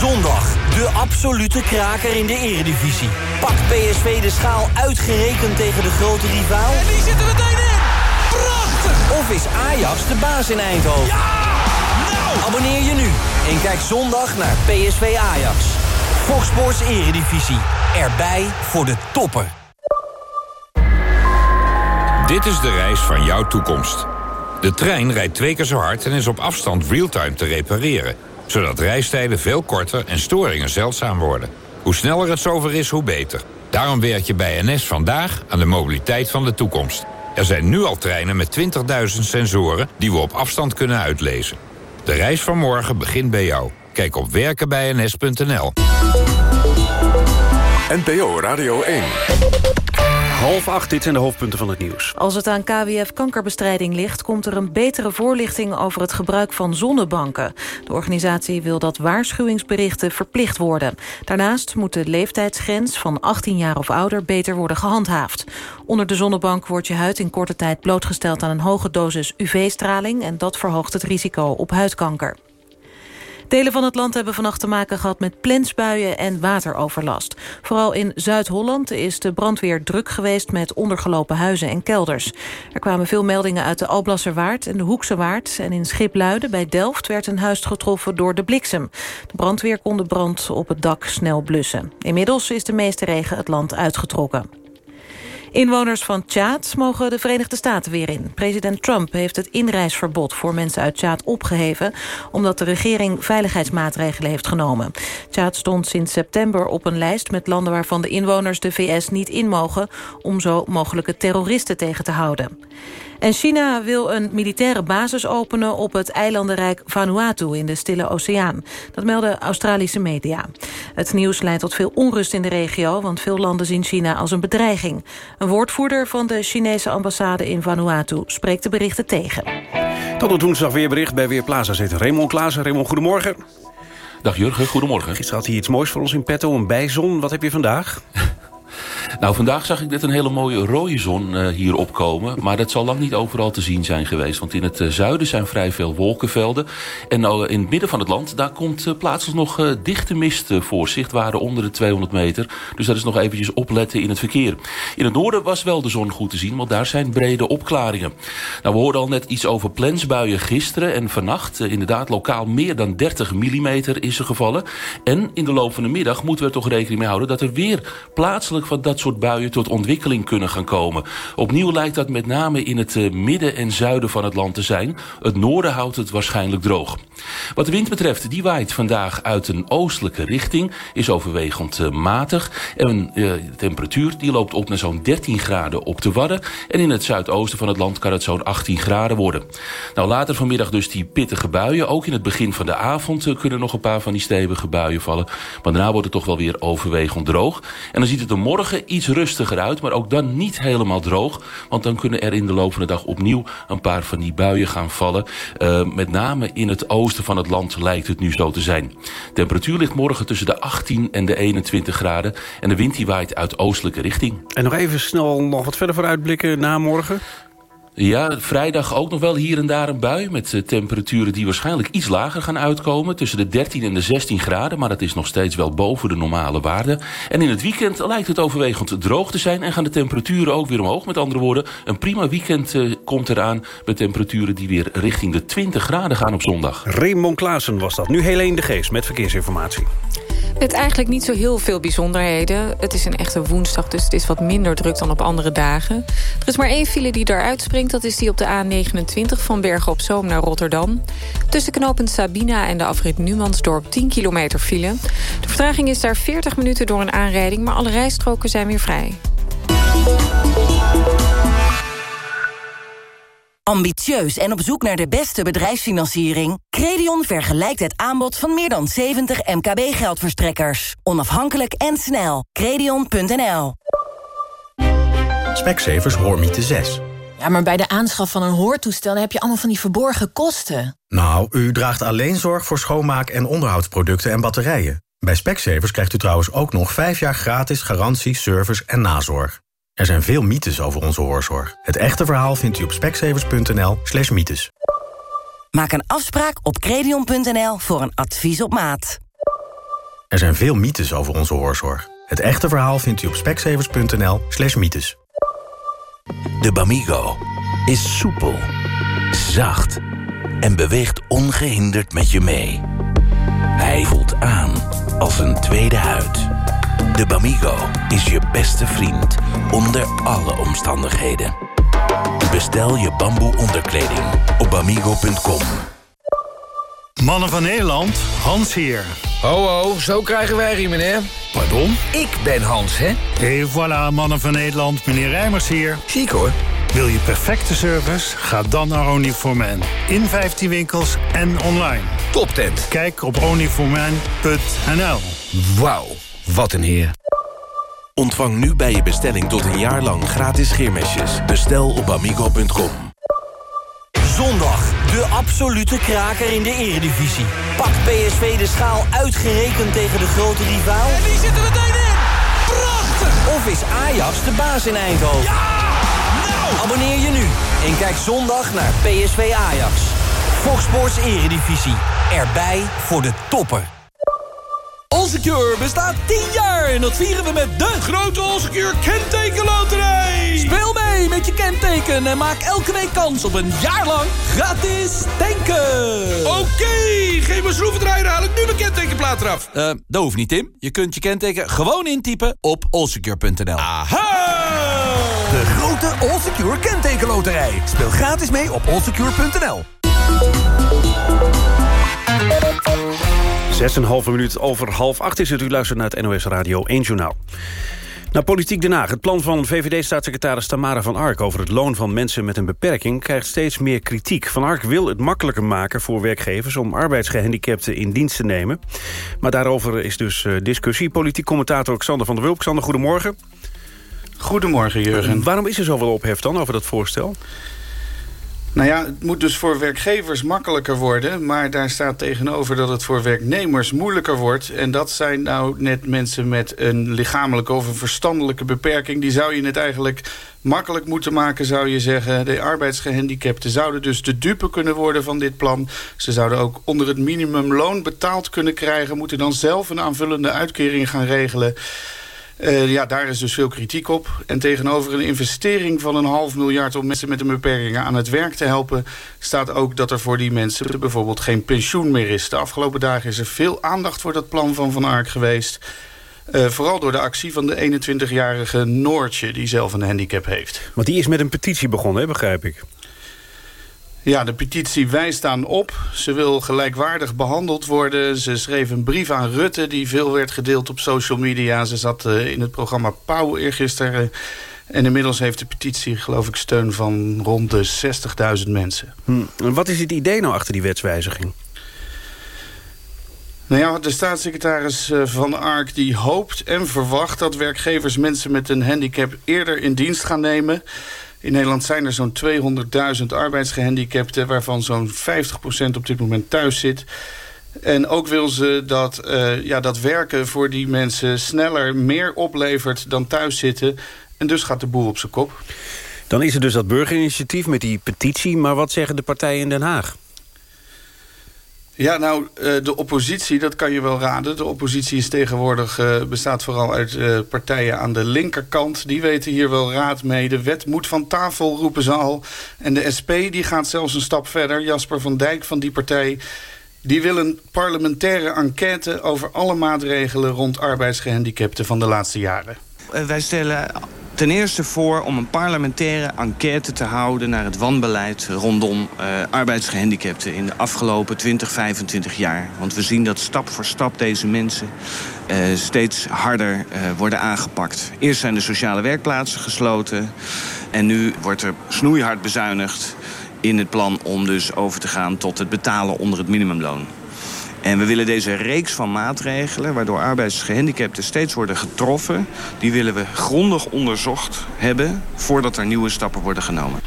Zondag, de absolute kraker in de eredivisie. Pakt PSV de schaal uitgerekend tegen de grote rivaal? En die zitten meteen in! Prachtig! Of is Ajax de baas in Eindhoven? Ja! Nou! Abonneer je nu en kijk zondag naar PSV Ajax. Fox Sports Eredivisie. Erbij voor de toppen. Dit is de reis van jouw toekomst. De trein rijdt twee keer zo hard en is op afstand realtime te repareren zodat reistijden veel korter en storingen zeldzaam worden. Hoe sneller het zover is, hoe beter. Daarom werk je bij NS vandaag aan de mobiliteit van de toekomst. Er zijn nu al treinen met 20.000 sensoren die we op afstand kunnen uitlezen. De reis van morgen begint bij jou. Kijk op werkenbijns.nl. NPO Radio 1. Half acht, dit zijn de hoofdpunten van het nieuws. Als het aan KWF kankerbestrijding ligt... komt er een betere voorlichting over het gebruik van zonnebanken. De organisatie wil dat waarschuwingsberichten verplicht worden. Daarnaast moet de leeftijdsgrens van 18 jaar of ouder... beter worden gehandhaafd. Onder de zonnebank wordt je huid in korte tijd blootgesteld... aan een hoge dosis UV-straling... en dat verhoogt het risico op huidkanker. Delen van het land hebben vannacht te maken gehad met plensbuien en wateroverlast. Vooral in Zuid-Holland is de brandweer druk geweest met ondergelopen huizen en kelders. Er kwamen veel meldingen uit de Alblasserwaard en de Hoekse Waard. En in Schipluiden bij Delft werd een huis getroffen door de bliksem. De brandweer kon de brand op het dak snel blussen. Inmiddels is de meeste regen het land uitgetrokken. Inwoners van Tjaad mogen de Verenigde Staten weer in. President Trump heeft het inreisverbod voor mensen uit Tjaad opgeheven... omdat de regering veiligheidsmaatregelen heeft genomen. Tjaad stond sinds september op een lijst met landen waarvan de inwoners de VS niet in mogen... om zo mogelijke terroristen tegen te houden. En China wil een militaire basis openen op het eilandenrijk Vanuatu in de Stille Oceaan. Dat melden Australische media. Het nieuws leidt tot veel onrust in de regio, want veel landen zien China als een bedreiging. Een woordvoerder van de Chinese ambassade in Vanuatu spreekt de berichten tegen. Tot het woensdag weerbericht bij Weerplaza zit Raymond Klaassen. Raymond, goedemorgen. Dag Jurgen, goedemorgen. Gisteren had hij iets moois voor ons in petto, een bijzon. Wat heb je vandaag? Nou, vandaag zag ik net een hele mooie rode zon uh, hier opkomen. Maar dat zal lang niet overal te zien zijn geweest. Want in het uh, zuiden zijn vrij veel wolkenvelden. En nou, in het midden van het land, daar komt uh, plaatselijk nog dichte mist voor. Zichtwaarde onder de 200 meter. Dus dat is nog eventjes opletten in het verkeer. In het noorden was wel de zon goed te zien, want daar zijn brede opklaringen. Nou, we hoorden al net iets over plensbuien gisteren en vannacht. inderdaad, lokaal meer dan 30 mm is er gevallen. En in de loop van de middag moeten we er toch rekening mee houden... dat er weer plaatselijk van dat soort buien tot ontwikkeling kunnen gaan komen. Opnieuw lijkt dat met name in het eh, midden en zuiden van het land te zijn. Het noorden houdt het waarschijnlijk droog. Wat de wind betreft, die waait vandaag uit een oostelijke richting. Is overwegend uh, matig. En uh, de temperatuur die loopt op naar zo'n 13 graden op de Wadden. En in het zuidoosten van het land kan het zo'n 18 graden worden. Nou, later vanmiddag dus die pittige buien. Ook in het begin van de avond kunnen nog een paar van die stevige buien vallen. Maar daarna wordt het toch wel weer overwegend droog. En dan ziet het er morgen iets rustiger uit, maar ook dan niet helemaal droog. Want dan kunnen er in de loop van de dag opnieuw een paar van die buien gaan vallen. Met name in het oosten van het land lijkt het nu zo te zijn. Temperatuur ligt morgen tussen de 18 en de 21 graden. En de wind die waait uit oostelijke richting. En nog even snel nog wat verder vooruitblikken na morgen. Ja, vrijdag ook nog wel hier en daar een bui... met uh, temperaturen die waarschijnlijk iets lager gaan uitkomen. Tussen de 13 en de 16 graden, maar dat is nog steeds wel boven de normale waarde. En in het weekend lijkt het overwegend droog te zijn... en gaan de temperaturen ook weer omhoog. Met andere woorden, een prima weekend uh, komt eraan... met temperaturen die weer richting de 20 graden gaan op zondag. Raymond Klaassen was dat. Nu Helene de Geest met verkeersinformatie. Met eigenlijk niet zo heel veel bijzonderheden. Het is een echte woensdag, dus het is wat minder druk dan op andere dagen. Er is maar één file die daaruit springt. Dat is die op de A29 van Bergen op Zoom naar Rotterdam. Tussen knooppunt Sabina en de afrit Numansdorp 10 kilometer file. De vertraging is daar 40 minuten door een aanrijding... maar alle rijstroken zijn weer vrij. Ambitieus en op zoek naar de beste bedrijfsfinanciering? Credion vergelijkt het aanbod van meer dan 70 MKB-geldverstrekkers. Onafhankelijk en snel. Credion.nl Specsavers Hoormiete 6. Ja, maar bij de aanschaf van een hoortoestel heb je allemaal van die verborgen kosten. Nou, u draagt alleen zorg voor schoonmaak- en onderhoudsproducten en batterijen. Bij Specsavers krijgt u trouwens ook nog 5 jaar gratis garantie, service en nazorg. Er zijn veel mythes over onze hoorzorg. Het echte verhaal vindt u op specsavers.nl slash mythes. Maak een afspraak op credion.nl voor een advies op maat. Er zijn veel mythes over onze hoorzorg. Het echte verhaal vindt u op specsavers.nl slash mythes. De Bamigo is soepel, zacht en beweegt ongehinderd met je mee. Hij voelt aan als een tweede huid. De Bamigo is je beste vriend onder alle omstandigheden. Bestel je bamboe onderkleding op bamigo.com. Mannen van Nederland, Hans hier. Ho ho, zo krijgen wij hier, meneer. Pardon? Ik ben Hans, hè? Et voilà, Mannen van Nederland, meneer Rijmers hier. Chic hoor. Wil je perfecte service? Ga dan naar Onlyforman. In 15 winkels en online. Top tent. Kijk op onlyforman.nl. Wauw, wat een heer. Ontvang nu bij je bestelling tot een jaar lang gratis scheermesjes. Bestel op amigo.com. Zondag, de absolute kraker in de eredivisie. Pak PSV de schaal uitgerekend tegen de grote rivaal? En die zitten meteen in! Prachtig! Of is Ajax de baas in Eindhoven? Ja! Nou! Abonneer je nu en kijk zondag naar PSV Ajax. Fox Sports Eredivisie. Erbij voor de toppen. Allsecure bestaat 10 jaar en dat vieren we met de grote Allsecure kentekenloterij. Speel mee met je kenteken en maak elke week kans op een jaar lang gratis tanken. Oké, geef me schroevendraaier, haal ik nu mijn kentekenplaat eraf. Eh, dat hoeft niet, Tim. Je kunt je kenteken gewoon intypen op allsecure.nl. Aha! De grote Allsecure kentekenloterij. Speel gratis mee op allsecure.nl. 6,5 minuut over half acht is het. U luistert naar het NOS Radio 1 Journaal. Naar Politiek Den Haag. Het plan van VVD-staatssecretaris Tamara van Ark... over het loon van mensen met een beperking krijgt steeds meer kritiek. Van Ark wil het makkelijker maken voor werkgevers... om arbeidsgehandicapten in dienst te nemen. Maar daarover is dus uh, discussie. Politiek commentator Xander van der Wulp. Xander, goedemorgen. Goedemorgen, Jurgen. Waarom is er zoveel ophef dan over dat voorstel? Nou ja, het moet dus voor werkgevers makkelijker worden... maar daar staat tegenover dat het voor werknemers moeilijker wordt. En dat zijn nou net mensen met een lichamelijke of een verstandelijke beperking. Die zou je het eigenlijk makkelijk moeten maken, zou je zeggen. De arbeidsgehandicapten zouden dus de dupe kunnen worden van dit plan. Ze zouden ook onder het minimumloon betaald kunnen krijgen... moeten dan zelf een aanvullende uitkering gaan regelen... Uh, ja, daar is dus veel kritiek op. En tegenover een investering van een half miljard... om mensen met een beperking aan het werk te helpen... staat ook dat er voor die mensen bijvoorbeeld geen pensioen meer is. De afgelopen dagen is er veel aandacht voor dat plan van Van Ark geweest. Uh, vooral door de actie van de 21-jarige Noortje... die zelf een handicap heeft. Want die is met een petitie begonnen, begrijp ik. Ja, de petitie Wij staan op. Ze wil gelijkwaardig behandeld worden. Ze schreef een brief aan Rutte die veel werd gedeeld op social media. Ze zat uh, in het programma Pauw eergisteren. En inmiddels heeft de petitie, geloof ik, steun van rond de 60.000 mensen. Hm. En wat is het idee nou achter die wetswijziging? Nou ja, de staatssecretaris Van Ark die hoopt en verwacht... dat werkgevers mensen met een handicap eerder in dienst gaan nemen... In Nederland zijn er zo'n 200.000 arbeidsgehandicapten... waarvan zo'n 50% op dit moment thuis zit. En ook wil ze dat, uh, ja, dat werken voor die mensen sneller meer oplevert dan thuis zitten. En dus gaat de boel op zijn kop. Dan is er dus dat burgerinitiatief met die petitie. Maar wat zeggen de partijen in Den Haag? Ja, nou, de oppositie, dat kan je wel raden. De oppositie is tegenwoordig, uh, bestaat vooral uit uh, partijen aan de linkerkant. Die weten hier wel raad mee. De wet moet van tafel, roepen ze al. En de SP die gaat zelfs een stap verder. Jasper van Dijk van die partij... Die wil een parlementaire enquête over alle maatregelen... rond arbeidsgehandicapten van de laatste jaren. Wij stellen ten eerste voor om een parlementaire enquête te houden... naar het wanbeleid rondom uh, arbeidsgehandicapten in de afgelopen 20, 25 jaar. Want we zien dat stap voor stap deze mensen uh, steeds harder uh, worden aangepakt. Eerst zijn de sociale werkplaatsen gesloten... en nu wordt er snoeihard bezuinigd in het plan om dus over te gaan tot het betalen onder het minimumloon. En we willen deze reeks van maatregelen... waardoor arbeidsgehandicapten steeds worden getroffen... die willen we grondig onderzocht hebben... voordat er nieuwe stappen worden genomen.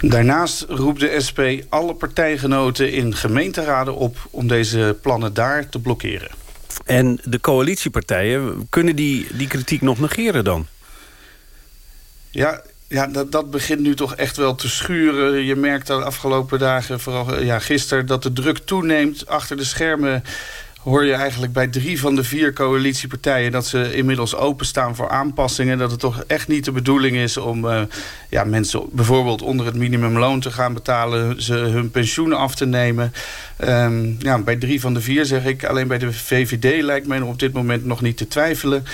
Daarnaast roept de SP alle partijgenoten in gemeenteraden op... om deze plannen daar te blokkeren. En de coalitiepartijen, kunnen die die kritiek nog negeren dan? Ja, ja, dat, dat begint nu toch echt wel te schuren. Je merkt de afgelopen dagen, vooral ja, gisteren... dat de druk toeneemt achter de schermen hoor je eigenlijk bij drie van de vier coalitiepartijen... dat ze inmiddels openstaan voor aanpassingen. Dat het toch echt niet de bedoeling is om uh, ja, mensen bijvoorbeeld onder het minimumloon te gaan betalen... ze hun pensioen af te nemen. Um, ja, bij drie van de vier zeg ik, alleen bij de VVD lijkt mij op dit moment nog niet te twijfelen...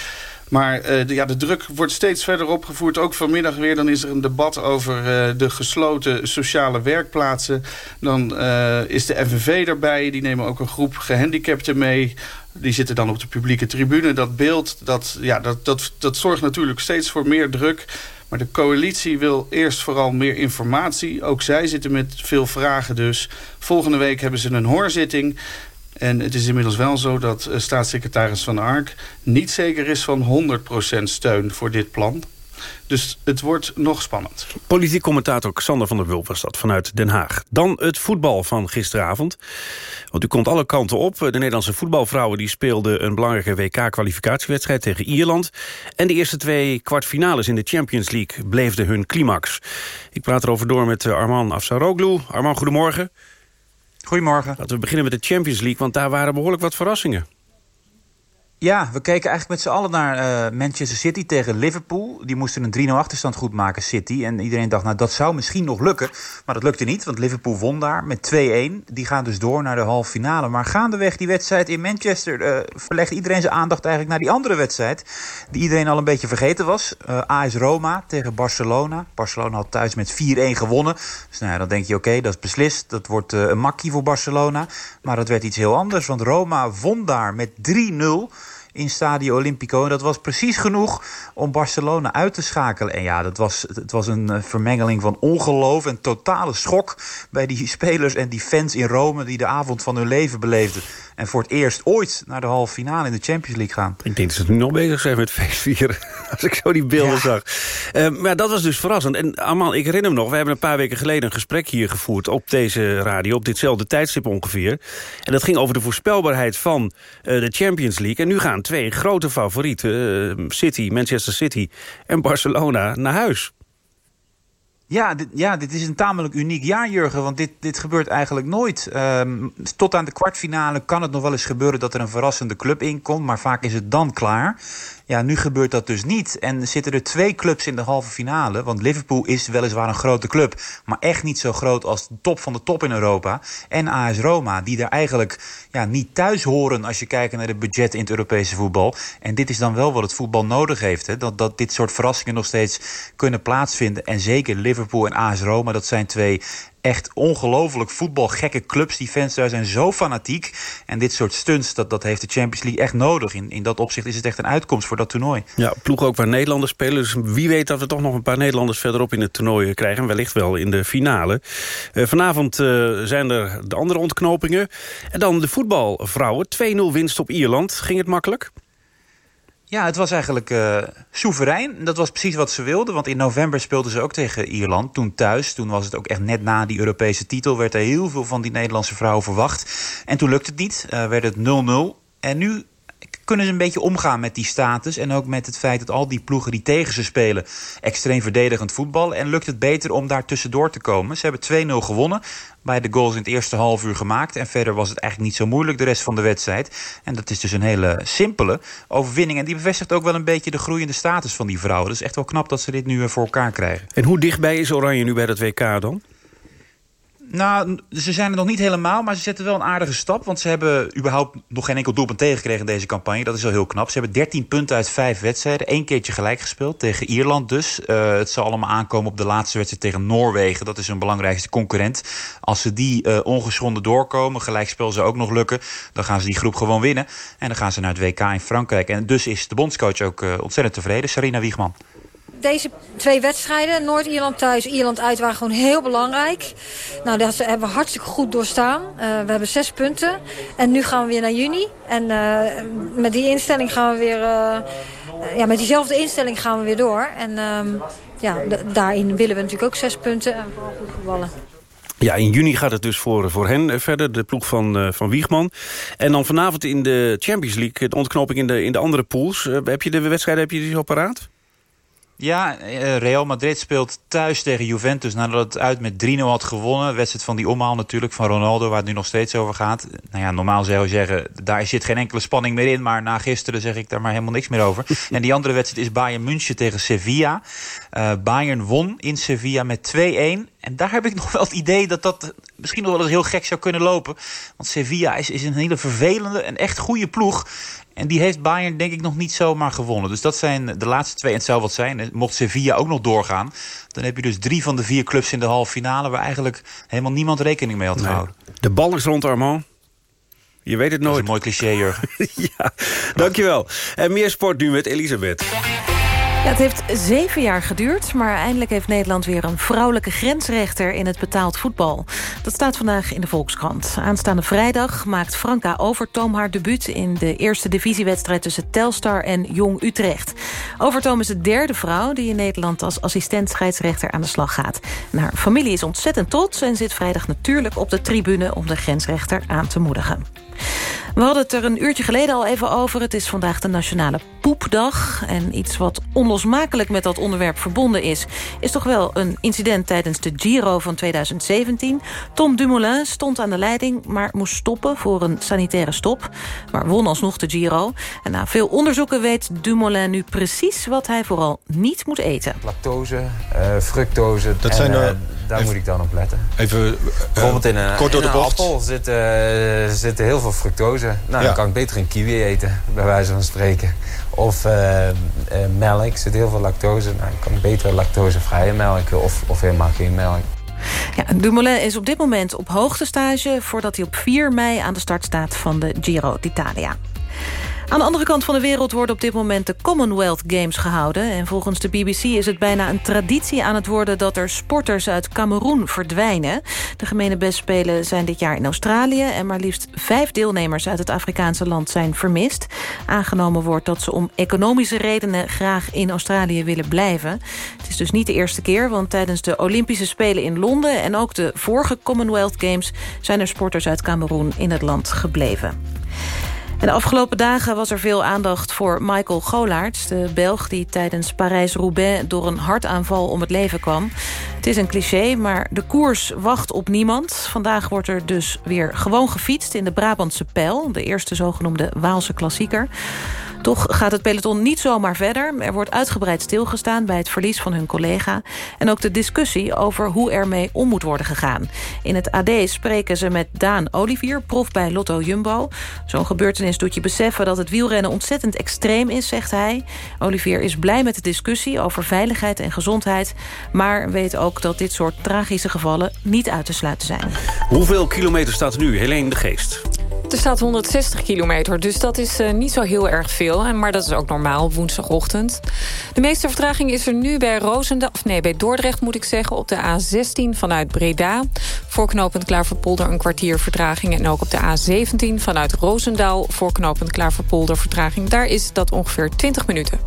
Maar uh, de, ja, de druk wordt steeds verder opgevoerd. Ook vanmiddag weer. Dan is er een debat over uh, de gesloten sociale werkplaatsen. Dan uh, is de FNV erbij. Die nemen ook een groep gehandicapten mee. Die zitten dan op de publieke tribune. Dat beeld, dat, ja, dat, dat, dat zorgt natuurlijk steeds voor meer druk. Maar de coalitie wil eerst vooral meer informatie. Ook zij zitten met veel vragen dus. Volgende week hebben ze een hoorzitting. En het is inmiddels wel zo dat uh, staatssecretaris Van Ark... niet zeker is van 100% steun voor dit plan. Dus het wordt nog spannend. Politiek commentator Xander van der Wulp was dat vanuit Den Haag. Dan het voetbal van gisteravond. Want u komt alle kanten op. De Nederlandse voetbalvrouwen die speelden een belangrijke WK-kwalificatiewedstrijd tegen Ierland. En de eerste twee kwartfinales in de Champions League bleefden hun climax. Ik praat erover door met Arman Afsaroglu. Arman, goedemorgen. Goedemorgen. Laten we beginnen met de Champions League, want daar waren behoorlijk wat verrassingen. Ja, we keken eigenlijk met z'n allen naar uh, Manchester City tegen Liverpool. Die moesten een 3-0 achterstand goed maken, City. En iedereen dacht, nou dat zou misschien nog lukken. Maar dat lukte niet, want Liverpool won daar met 2-1. Die gaan dus door naar de halve finale. Maar gaandeweg die wedstrijd in Manchester... Uh, verlegt iedereen zijn aandacht eigenlijk naar die andere wedstrijd... die iedereen al een beetje vergeten was. Uh, AS Roma tegen Barcelona. Barcelona had thuis met 4-1 gewonnen. Dus nou ja, dan denk je, oké, dat is beslist. Dat wordt een makkie voor Barcelona. Maar dat werd iets heel anders, want Roma won daar met 3-0 in Stadio Olimpico. En dat was precies genoeg om Barcelona uit te schakelen. En ja, dat was, het was een vermengeling van ongeloof en totale schok... bij die spelers en die fans in Rome die de avond van hun leven beleefden. En voor het eerst ooit naar de halve finale in de Champions League gaan. Ik denk dat ze nu nog bezig zijn met feestvieren. Als ik zo die beelden ja. zag. Uh, maar dat was dus verrassend. En Amal, ik herinner me nog, we hebben een paar weken geleden... een gesprek hier gevoerd op deze radio, op ditzelfde tijdstip ongeveer. En dat ging over de voorspelbaarheid van uh, de Champions League. En nu gaan twee grote favorieten, uh, City, Manchester City en Barcelona, naar huis. Ja dit, ja, dit is een tamelijk uniek jaar, Jurgen. Want dit, dit gebeurt eigenlijk nooit. Um, tot aan de kwartfinale kan het nog wel eens gebeuren... dat er een verrassende club inkomt. Maar vaak is het dan klaar. Ja, nu gebeurt dat dus niet. En zitten er twee clubs in de halve finale. Want Liverpool is weliswaar een grote club. Maar echt niet zo groot als de top van de top in Europa. En AS Roma, die daar eigenlijk ja, niet thuis horen... als je kijkt naar de budget in het Europese voetbal. En dit is dan wel wat het voetbal nodig heeft. Hè? Dat, dat dit soort verrassingen nog steeds kunnen plaatsvinden. En zeker Liverpool en AS Roma, dat zijn twee echt ongelooflijk voetbalgekke clubs. Die fans daar zijn zo fanatiek. En dit soort stunts, dat, dat heeft de Champions League echt nodig. In, in dat opzicht is het echt een uitkomst voor dat toernooi. Ja, ploeg ook waar Nederlanders spelen. Dus wie weet dat we toch nog een paar Nederlanders verderop in het toernooi krijgen. Wellicht wel in de finale. Uh, vanavond uh, zijn er de andere ontknopingen. En dan de voetbalvrouwen. 2-0 winst op Ierland. Ging het makkelijk? Ja, het was eigenlijk uh, soeverein. Dat was precies wat ze wilden. Want in november speelden ze ook tegen Ierland. Toen thuis. Toen was het ook echt net na die Europese titel. Werd er heel veel van die Nederlandse vrouwen verwacht. En toen lukte het niet. Uh, werd het 0-0. En nu kunnen ze een beetje omgaan met die status. En ook met het feit dat al die ploegen die tegen ze spelen... extreem verdedigend voetbal. En lukt het beter om daar tussendoor te komen. Ze hebben 2-0 gewonnen. Bij de goals in het eerste half uur gemaakt. En verder was het eigenlijk niet zo moeilijk de rest van de wedstrijd. En dat is dus een hele simpele overwinning. En die bevestigt ook wel een beetje de groeiende status van die vrouwen. Dus echt wel knap dat ze dit nu voor elkaar krijgen. En hoe dichtbij is Oranje nu bij het WK dan? Nou, ze zijn er nog niet helemaal, maar ze zetten wel een aardige stap. Want ze hebben überhaupt nog geen enkel doelpunt tegengekregen in deze campagne. Dat is wel heel knap. Ze hebben 13 punten uit 5 wedstrijden. Eén keertje gelijk gespeeld tegen Ierland dus. Uh, het zal allemaal aankomen op de laatste wedstrijd tegen Noorwegen. Dat is hun belangrijkste concurrent. Als ze die uh, ongeschonden doorkomen, gelijkspel ze ook nog lukken... dan gaan ze die groep gewoon winnen. En dan gaan ze naar het WK in Frankrijk. En dus is de bondscoach ook uh, ontzettend tevreden, Sarina Wiegman. Deze twee wedstrijden, Noord-Ierland thuis, Ierland uit, waren gewoon heel belangrijk. Nou, dat hebben we hartstikke goed doorstaan. Uh, we hebben zes punten. En nu gaan we weer naar juni. En uh, met die instelling gaan we weer... Uh, ja, met diezelfde instelling gaan we weer door. En ehm, ja, daarin willen we natuurlijk ook zes punten en vooral goed gevallen. Ja, in juni gaat het dus voor, voor hen verder, de ploeg van, van Wiegman. En dan vanavond in de Champions League, de ontknoping in de, in de andere pools. Heb je de wedstrijden heb je die al paraat? Ja, Real Madrid speelt thuis tegen Juventus nadat het uit met 3-0 had gewonnen. Wedstrijd van die omhaal natuurlijk van Ronaldo, waar het nu nog steeds over gaat. Nou ja, normaal zou je zeggen, daar zit geen enkele spanning meer in. Maar na gisteren zeg ik daar maar helemaal niks meer over. en die andere wedstrijd is Bayern München tegen Sevilla. Uh, Bayern won in Sevilla met 2-1. En daar heb ik nog wel het idee dat dat misschien nog wel eens heel gek zou kunnen lopen. Want Sevilla is, is een hele vervelende en echt goede ploeg. En die heeft Bayern denk ik nog niet zomaar gewonnen. Dus dat zijn de laatste twee. En het zou wat zijn. Mocht Sevilla ook nog doorgaan. Dan heb je dus drie van de vier clubs in de halve finale... waar eigenlijk helemaal niemand rekening mee had gehouden. De bal is rond, Armand. Je weet het nooit. een mooi cliché, Jurgen. ja, dankjewel. En meer sport nu met Elisabeth. Het heeft zeven jaar geduurd, maar eindelijk heeft Nederland weer een vrouwelijke grensrechter in het betaald voetbal. Dat staat vandaag in de Volkskrant. Aanstaande vrijdag maakt Franka Overtoom haar debuut in de eerste divisiewedstrijd tussen Telstar en Jong Utrecht. Overtoom is de derde vrouw die in Nederland als assistent scheidsrechter aan de slag gaat. Haar familie is ontzettend trots en zit vrijdag natuurlijk op de tribune om de grensrechter aan te moedigen. We hadden het er een uurtje geleden al even over. Het is vandaag de Nationale Poepdag. En iets wat onlosmakelijk met dat onderwerp verbonden is... is toch wel een incident tijdens de Giro van 2017. Tom Dumoulin stond aan de leiding, maar moest stoppen voor een sanitaire stop. Maar won alsnog de Giro. En na veel onderzoeken weet Dumoulin nu precies wat hij vooral niet moet eten. Lactose, uh, fructose. Dat en, zijn uh, daar even, moet ik dan op letten. Even uh, Bijvoorbeeld in een, kort door in de een appel zit, zit heel veel fructose. Nou, Ja. dan kan ik beter een kiwi eten, bij wijze van spreken. Of eh, eh, melk, er zit heel veel lactose. Nou, ik kan beter lactosevrije melk of, of helemaal geen melk. Ja, Dumoulin is op dit moment op hoogtestage... voordat hij op 4 mei aan de start staat van de Giro d'Italia. Aan de andere kant van de wereld worden op dit moment de Commonwealth Games gehouden. En volgens de BBC is het bijna een traditie aan het worden... dat er sporters uit Cameroen verdwijnen. De gemene bestspelen zijn dit jaar in Australië... en maar liefst vijf deelnemers uit het Afrikaanse land zijn vermist. Aangenomen wordt dat ze om economische redenen... graag in Australië willen blijven. Het is dus niet de eerste keer, want tijdens de Olympische Spelen in Londen... en ook de vorige Commonwealth Games... zijn er sporters uit Cameroen in het land gebleven. De afgelopen dagen was er veel aandacht voor Michael Golaerts... de Belg die tijdens Parijs-Roubaix door een hartaanval om het leven kwam. Het is een cliché, maar de koers wacht op niemand. Vandaag wordt er dus weer gewoon gefietst in de Brabantse Pijl... de eerste zogenoemde Waalse klassieker. Toch gaat het peloton niet zomaar verder. Er wordt uitgebreid stilgestaan bij het verlies van hun collega. En ook de discussie over hoe ermee om moet worden gegaan. In het AD spreken ze met Daan Olivier, prof bij Lotto Jumbo. Zo'n gebeurtenis doet je beseffen dat het wielrennen ontzettend extreem is, zegt hij. Olivier is blij met de discussie over veiligheid en gezondheid... maar weet ook dat dit soort tragische gevallen niet uit te sluiten zijn. Hoeveel kilometer staat nu? Helene de Geest. Er staat 160 kilometer, dus dat is uh, niet zo heel erg veel. Maar dat is ook normaal woensdagochtend. De meeste vertraging is er nu bij Roosendaal, of nee, bij Dordrecht moet ik zeggen... op de A16 vanuit Breda. Voorknopend Klaverpolder een kwartier vertraging. En ook op de A17 vanuit Roosendaal... voorknopend Klaverpolder vertraging. Daar is dat ongeveer 20 minuten.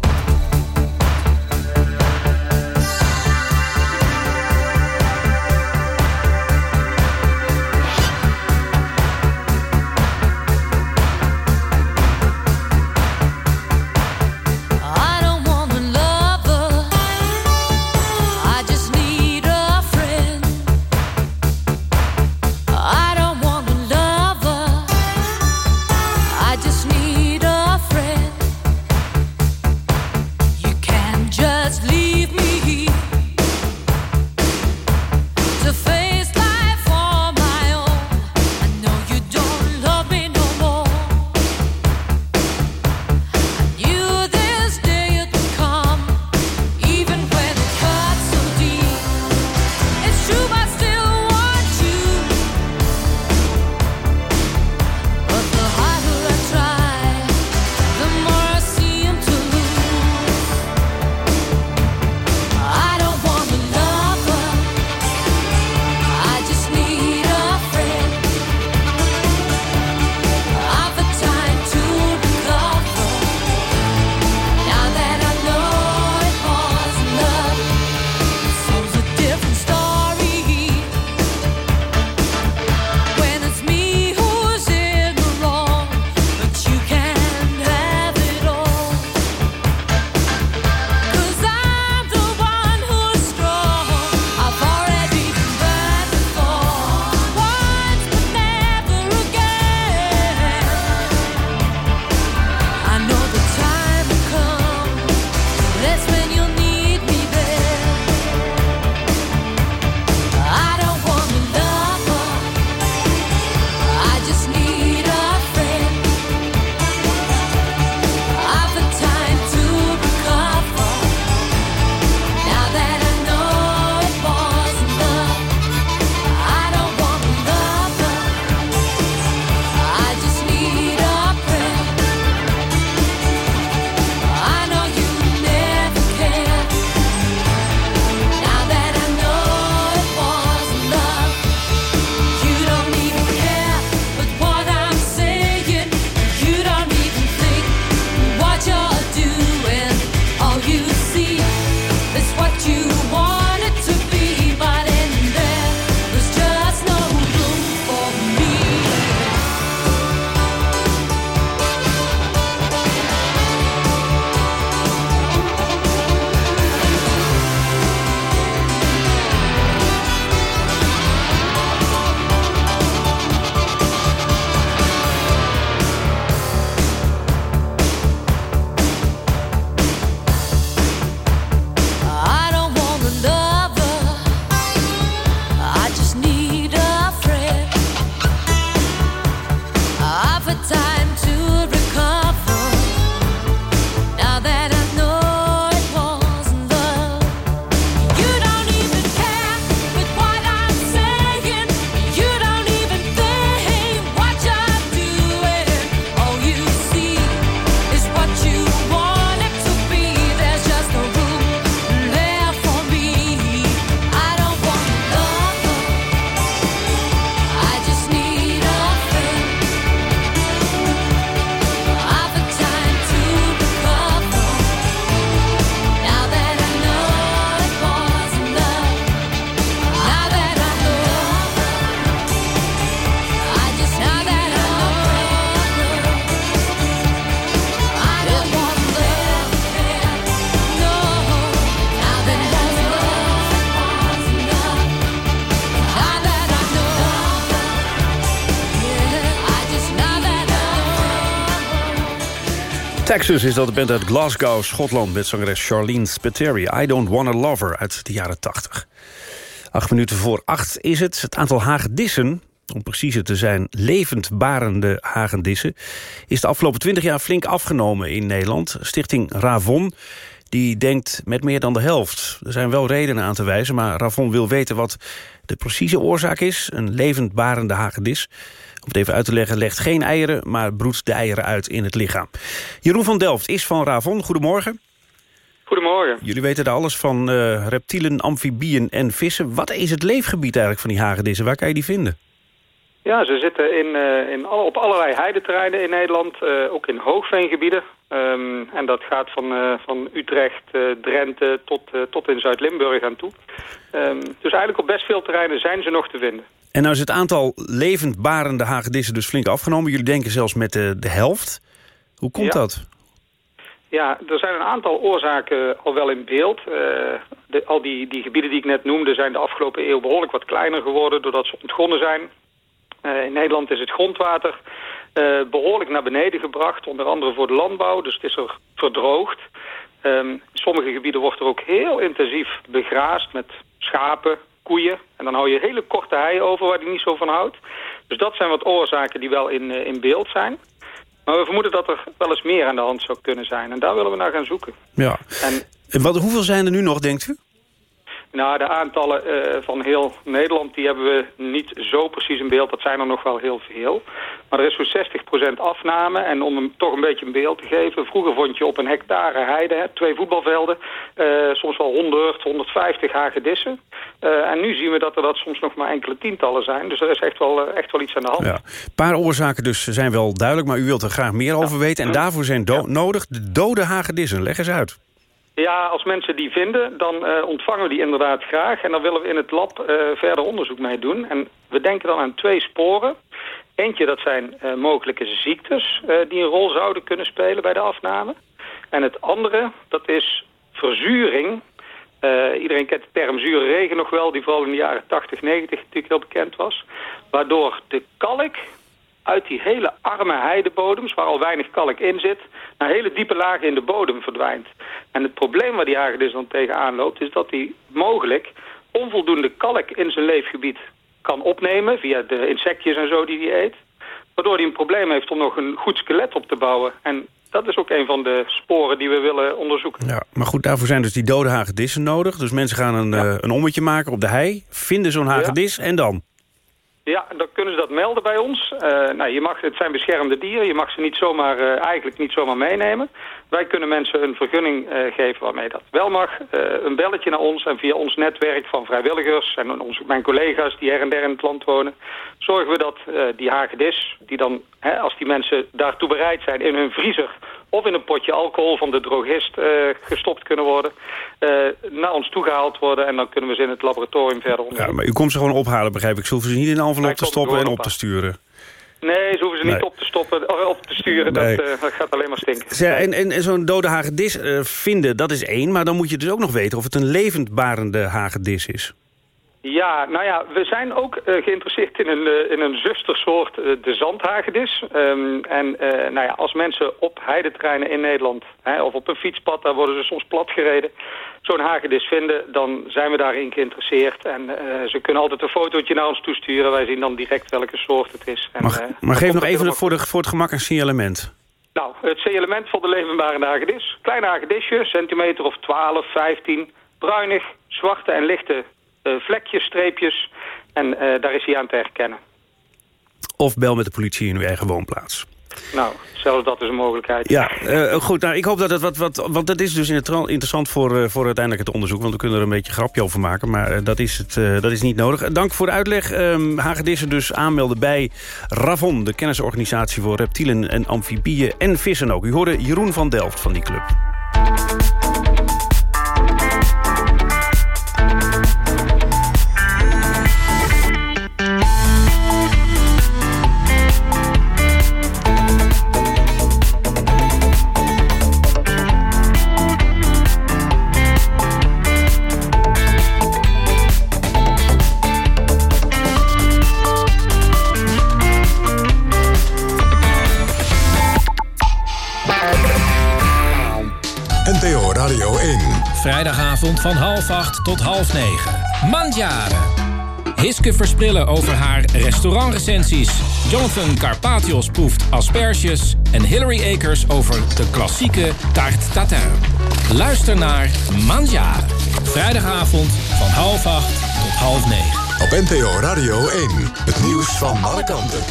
Texas is dat de band uit Glasgow, Schotland... met zangeres Charlene Spiteri. I Don't Wanna Love Her uit de jaren 80. Acht minuten voor acht is het. Het aantal hagedissen, om preciezer te zijn levendbarende hagedissen... is de afgelopen 20 jaar flink afgenomen in Nederland. Stichting Ravon die denkt met meer dan de helft. Er zijn wel redenen aan te wijzen, maar Ravon wil weten wat de precieze oorzaak is. Een levendbarende hagedis. Om het even uit te leggen, legt geen eieren, maar broedt de eieren uit in het lichaam. Jeroen van Delft is van Ravon. Goedemorgen. Goedemorgen. Jullie weten er alles van eh, reptielen, amfibieën en vissen. Wat is het leefgebied eigenlijk van die hagedissen? Waar kan je die vinden? Ja, ze zitten in, eh, in op allerlei heideterreinen in Nederland, eh, ook in hoogveengebieden. Ehm, en dat gaat van, eh, van Utrecht, Drenthe tot, tot in Zuid-Limburg aan toe. Ehm, dus eigenlijk op best veel terreinen zijn ze nog te vinden. En nou is het aantal levendbarende hagedissen dus flink afgenomen. Jullie denken zelfs met de, de helft. Hoe komt Ja. dat? Ja, er zijn een aantal oorzaken al wel in beeld. De, al die, die gebieden die ik net noemde zijn de afgelopen eeuw behoorlijk wat kleiner geworden doordat ze ontgonnen zijn. Eh, in Nederland is het grondwater eh, behoorlijk naar beneden gebracht, onder andere voor de landbouw, dus het is er verdroogd. Ehm, in sommige gebieden wordt er ook heel intensief begraasd met schapen, koeien. En dan hou je hele korte hei over waar die niet zo van houdt. Dus dat zijn wat oorzaken die wel in, eh, in beeld zijn. Maar we vermoeden dat er wel eens meer aan de hand zou kunnen zijn. En daar willen we naar gaan zoeken. Ja. En En wat, hoeveel zijn er nu nog, denkt u? Nou, de aantallen eh, van heel Nederland die hebben we niet zo precies in beeld. Dat zijn er nog wel heel veel. Maar er is zo'n 60% afname. En om hem toch een beetje een beeld te geven... vroeger vond je op een hectare heide, hè, twee voetbalvelden... eh, soms wel 100, 150 hagedissen. Eh, en nu zien we dat er dat soms nog maar enkele tientallen zijn. Dus er is echt wel, echt wel iets aan de hand. Ja. Een paar oorzaken dus zijn wel duidelijk, maar u wilt er graag meer over weten. En daarvoor zijn nodig de dode hagedissen. Leg eens uit. Ja, als mensen die vinden, dan eh, ontvangen we die inderdaad graag. En dan willen we in het lab eh, verder onderzoek mee doen. En we denken dan aan twee sporen. Eentje, dat zijn eh, mogelijke ziektes die een rol zouden kunnen spelen bij de afname. En het andere, dat is verzuring. Iedereen kent de term zure regen nog wel, die vooral in de jaren 80, 90 natuurlijk heel bekend was. Waardoor de kalk uit die hele arme heidebodems, waar al weinig kalk in zit, naar hele diepe lagen in de bodem verdwijnt. En het probleem waar die hagedis dan tegenaan loopt, is dat hij mogelijk onvoldoende kalk in zijn leefgebied kan opnemen, via de insectjes en zo die hij eet. Waardoor hij een probleem heeft om nog een goed skelet op te bouwen. En dat is ook een van de sporen die we willen onderzoeken. Ja, maar goed, daarvoor zijn dus die dode hagedissen nodig. Dus mensen gaan een, eh, een ommetje maken op de hei, vinden zo'n hagedis en dan? Ja, dan kunnen ze dat melden bij ons. Eh, nou, je mag, het zijn beschermde dieren, je mag ze niet zomaar, eh, eigenlijk niet zomaar meenemen. Wij kunnen mensen een vergunning eh, geven waarmee dat wel mag. Eh, een belletje naar ons en via ons netwerk van vrijwilligers en onze, mijn collega's die her en der in het land wonen, zorgen we dat eh, die hagedis, die dan, hè, als die mensen daartoe bereid zijn, in hun vriezer of in een potje alcohol van de drogist gestopt kunnen worden, naar ons toegehaald worden en dan kunnen we ze in het laboratorium verder onderzoeken. Ja, maar u komt ze gewoon ophalen, begrijp ik. Ze hoeven ze niet in een envelop te stoppen en op te sturen. Nee, ze hoeven ze niet op te stoppen of op te sturen. Nee. Dat, eh, dat gaat alleen maar stinken. En, en, en zo'n dode hagedis eh, vinden, dat is één. Maar dan moet je dus ook nog weten of het een levendbarende hagedis is. Ja, nou ja, we zijn ook eh, geïnteresseerd in een, eh, in een zustersoort, eh, de zandhagedis. Ehm, en nou ja, als mensen op heideterreinen in Nederland, hè, of op een fietspad, daar worden ze soms platgereden, zo'n hagedis vinden, dan zijn we daarin geïnteresseerd. En ze kunnen altijd een fotootje naar ons toesturen. Wij zien dan direct welke soort het is. En, Maar, eh, maar geef nog even voor, de, voor het gemak een signalement. Nou, het C-element van de levenbare hagedis. Klein hagedisje, centimeter of 12, 15. Bruinig, zwarte en lichte vlekjes, streepjes. En eh, daar is hij aan te herkennen. Of bel met de politie in uw eigen woonplaats. Nou, zelfs dat is een mogelijkheid. Ja, eh, goed. Nou, ik hoop dat het wat... wat want dat is dus inter- interessant voor, eh, voor uiteindelijk het onderzoek. Want we kunnen er een beetje een grapje over maken. Maar eh, dat, is het, eh, dat is niet nodig. Eh, dank voor de uitleg. Ehm hagedissen dus aanmelden bij Ravon. De kennisorganisatie voor reptielen en amfibieën en vissen ook. U hoorde Jeroen van Delft van die club. Van half acht tot half negen. Mandjaren. Hiske Versprillen over haar restaurantrecensies. Jonathan Carpathios proeft asperges. En Hillary Akers over de klassieke tarte tatin. Luister naar Mandjaren. Vrijdagavond van half acht tot half negen. Op NPO Radio 1. Het nieuws van alle kanten.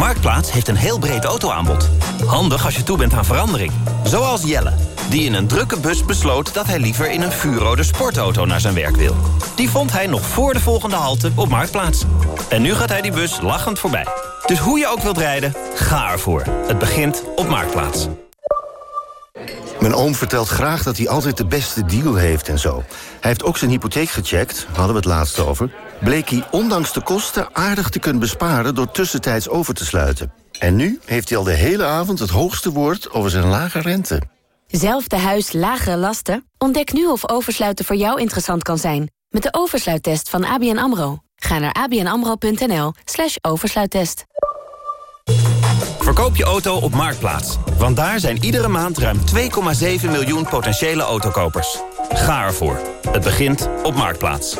Marktplaats heeft een heel breed autoaanbod. Handig als je toe bent aan verandering. Zoals Jelle, die in een drukke bus besloot... dat hij liever in een vuurrode sportauto naar zijn werk wil. Die vond hij nog voor de volgende halte op Marktplaats. En nu gaat hij die bus lachend voorbij. Dus hoe je ook wilt rijden, ga ervoor. Het begint op Marktplaats. Mijn oom vertelt graag dat hij altijd de beste deal heeft en zo. Hij heeft ook zijn hypotheek gecheckt, hadden we het laatst over. Bleek hij ondanks de kosten aardig te kunnen besparen... door tussentijds over te sluiten. En nu heeft hij al de hele avond het hoogste woord over zijn lage rente. Zelfde huis, lagere lasten? Ontdek nu of oversluiten voor jou interessant kan zijn. Met de oversluittest van ABN AMRO. Ga naar abnamro.nl slash oversluittest. Verkoop je auto op Marktplaats. Want daar zijn iedere maand ruim 2,7 miljoen potentiële autokopers. Ga ervoor. Het begint op Marktplaats.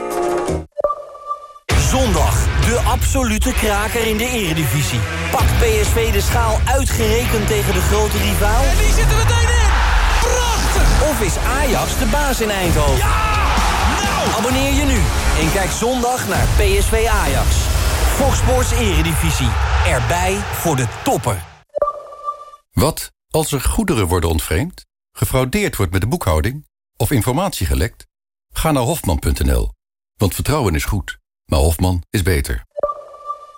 Zondag, de absolute kraker in de eredivisie. Pakt PSV de schaal uitgerekend tegen de grote rivaal? En die zitten meteen in! Prachtig! Of is Ajax de baas in Eindhoven? Ja! Nou! Abonneer je nu en kijk zondag naar PSV Ajax. Fox Sports Eredivisie. Erbij voor de toppen. Wat als er goederen worden ontvreemd, gefraudeerd wordt met de boekhouding of informatie gelekt? Ga naar hofman.nl, want vertrouwen is goed, maar Hofman is beter.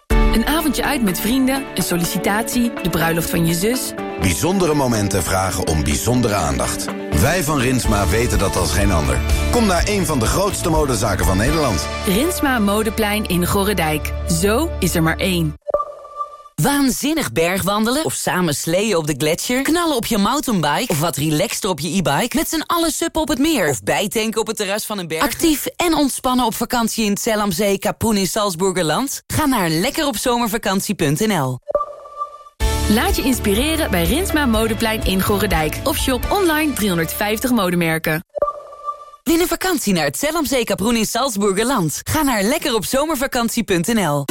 Een avondje uit met vrienden, een sollicitatie, de bruiloft van je zus. Bijzondere momenten vragen om bijzondere aandacht. Wij van Rinsma weten dat als geen ander. Kom naar een van de grootste modezaken van Nederland. Rinsma Modeplein in Gorredijk. Zo is er maar één. Waanzinnig bergwandelen of samen sleeën op de gletsjer... knallen op je mountainbike of wat relaxter op je e-bike... met z'n allen suppen op het meer of bijtanken op het terras van een berg. Actief en ontspannen op vakantie in het Zellamzee, Kapoen in Salzburgerland? Ga naar lekkeropzomervakantie.nl. Laat je inspireren bij Rinsma Modeplein in Gorredijk. Of shop online 350 modemerken. Win een vakantie naar het Zellamzee, Kapoen in Salzburgerland. Ga naar lekkeropzomervakantie.nl.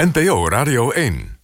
NPO Radio 1.